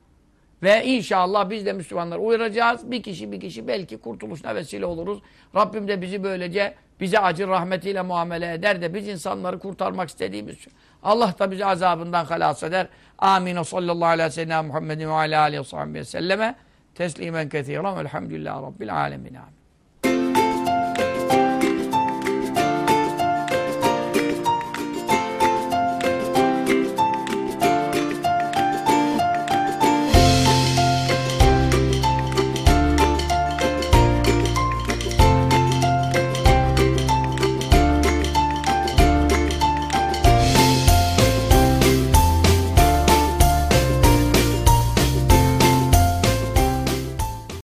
Speaker 1: ve inşallah biz de Müslümanlar uyaracağız. Bir kişi bir kişi belki kurtuluşuna vesile oluruz. Rabbim de bizi böylece bize acı rahmetiyle muamele eder de biz insanları kurtarmak istediğimiz Allah da bizi azabından halas eder. Amin. Sallallahu aleyhi ve sellem Muhammedin ve aleyhi ve selleme teslimen kethiren velhamdülillahi rabbil alemin. Amin.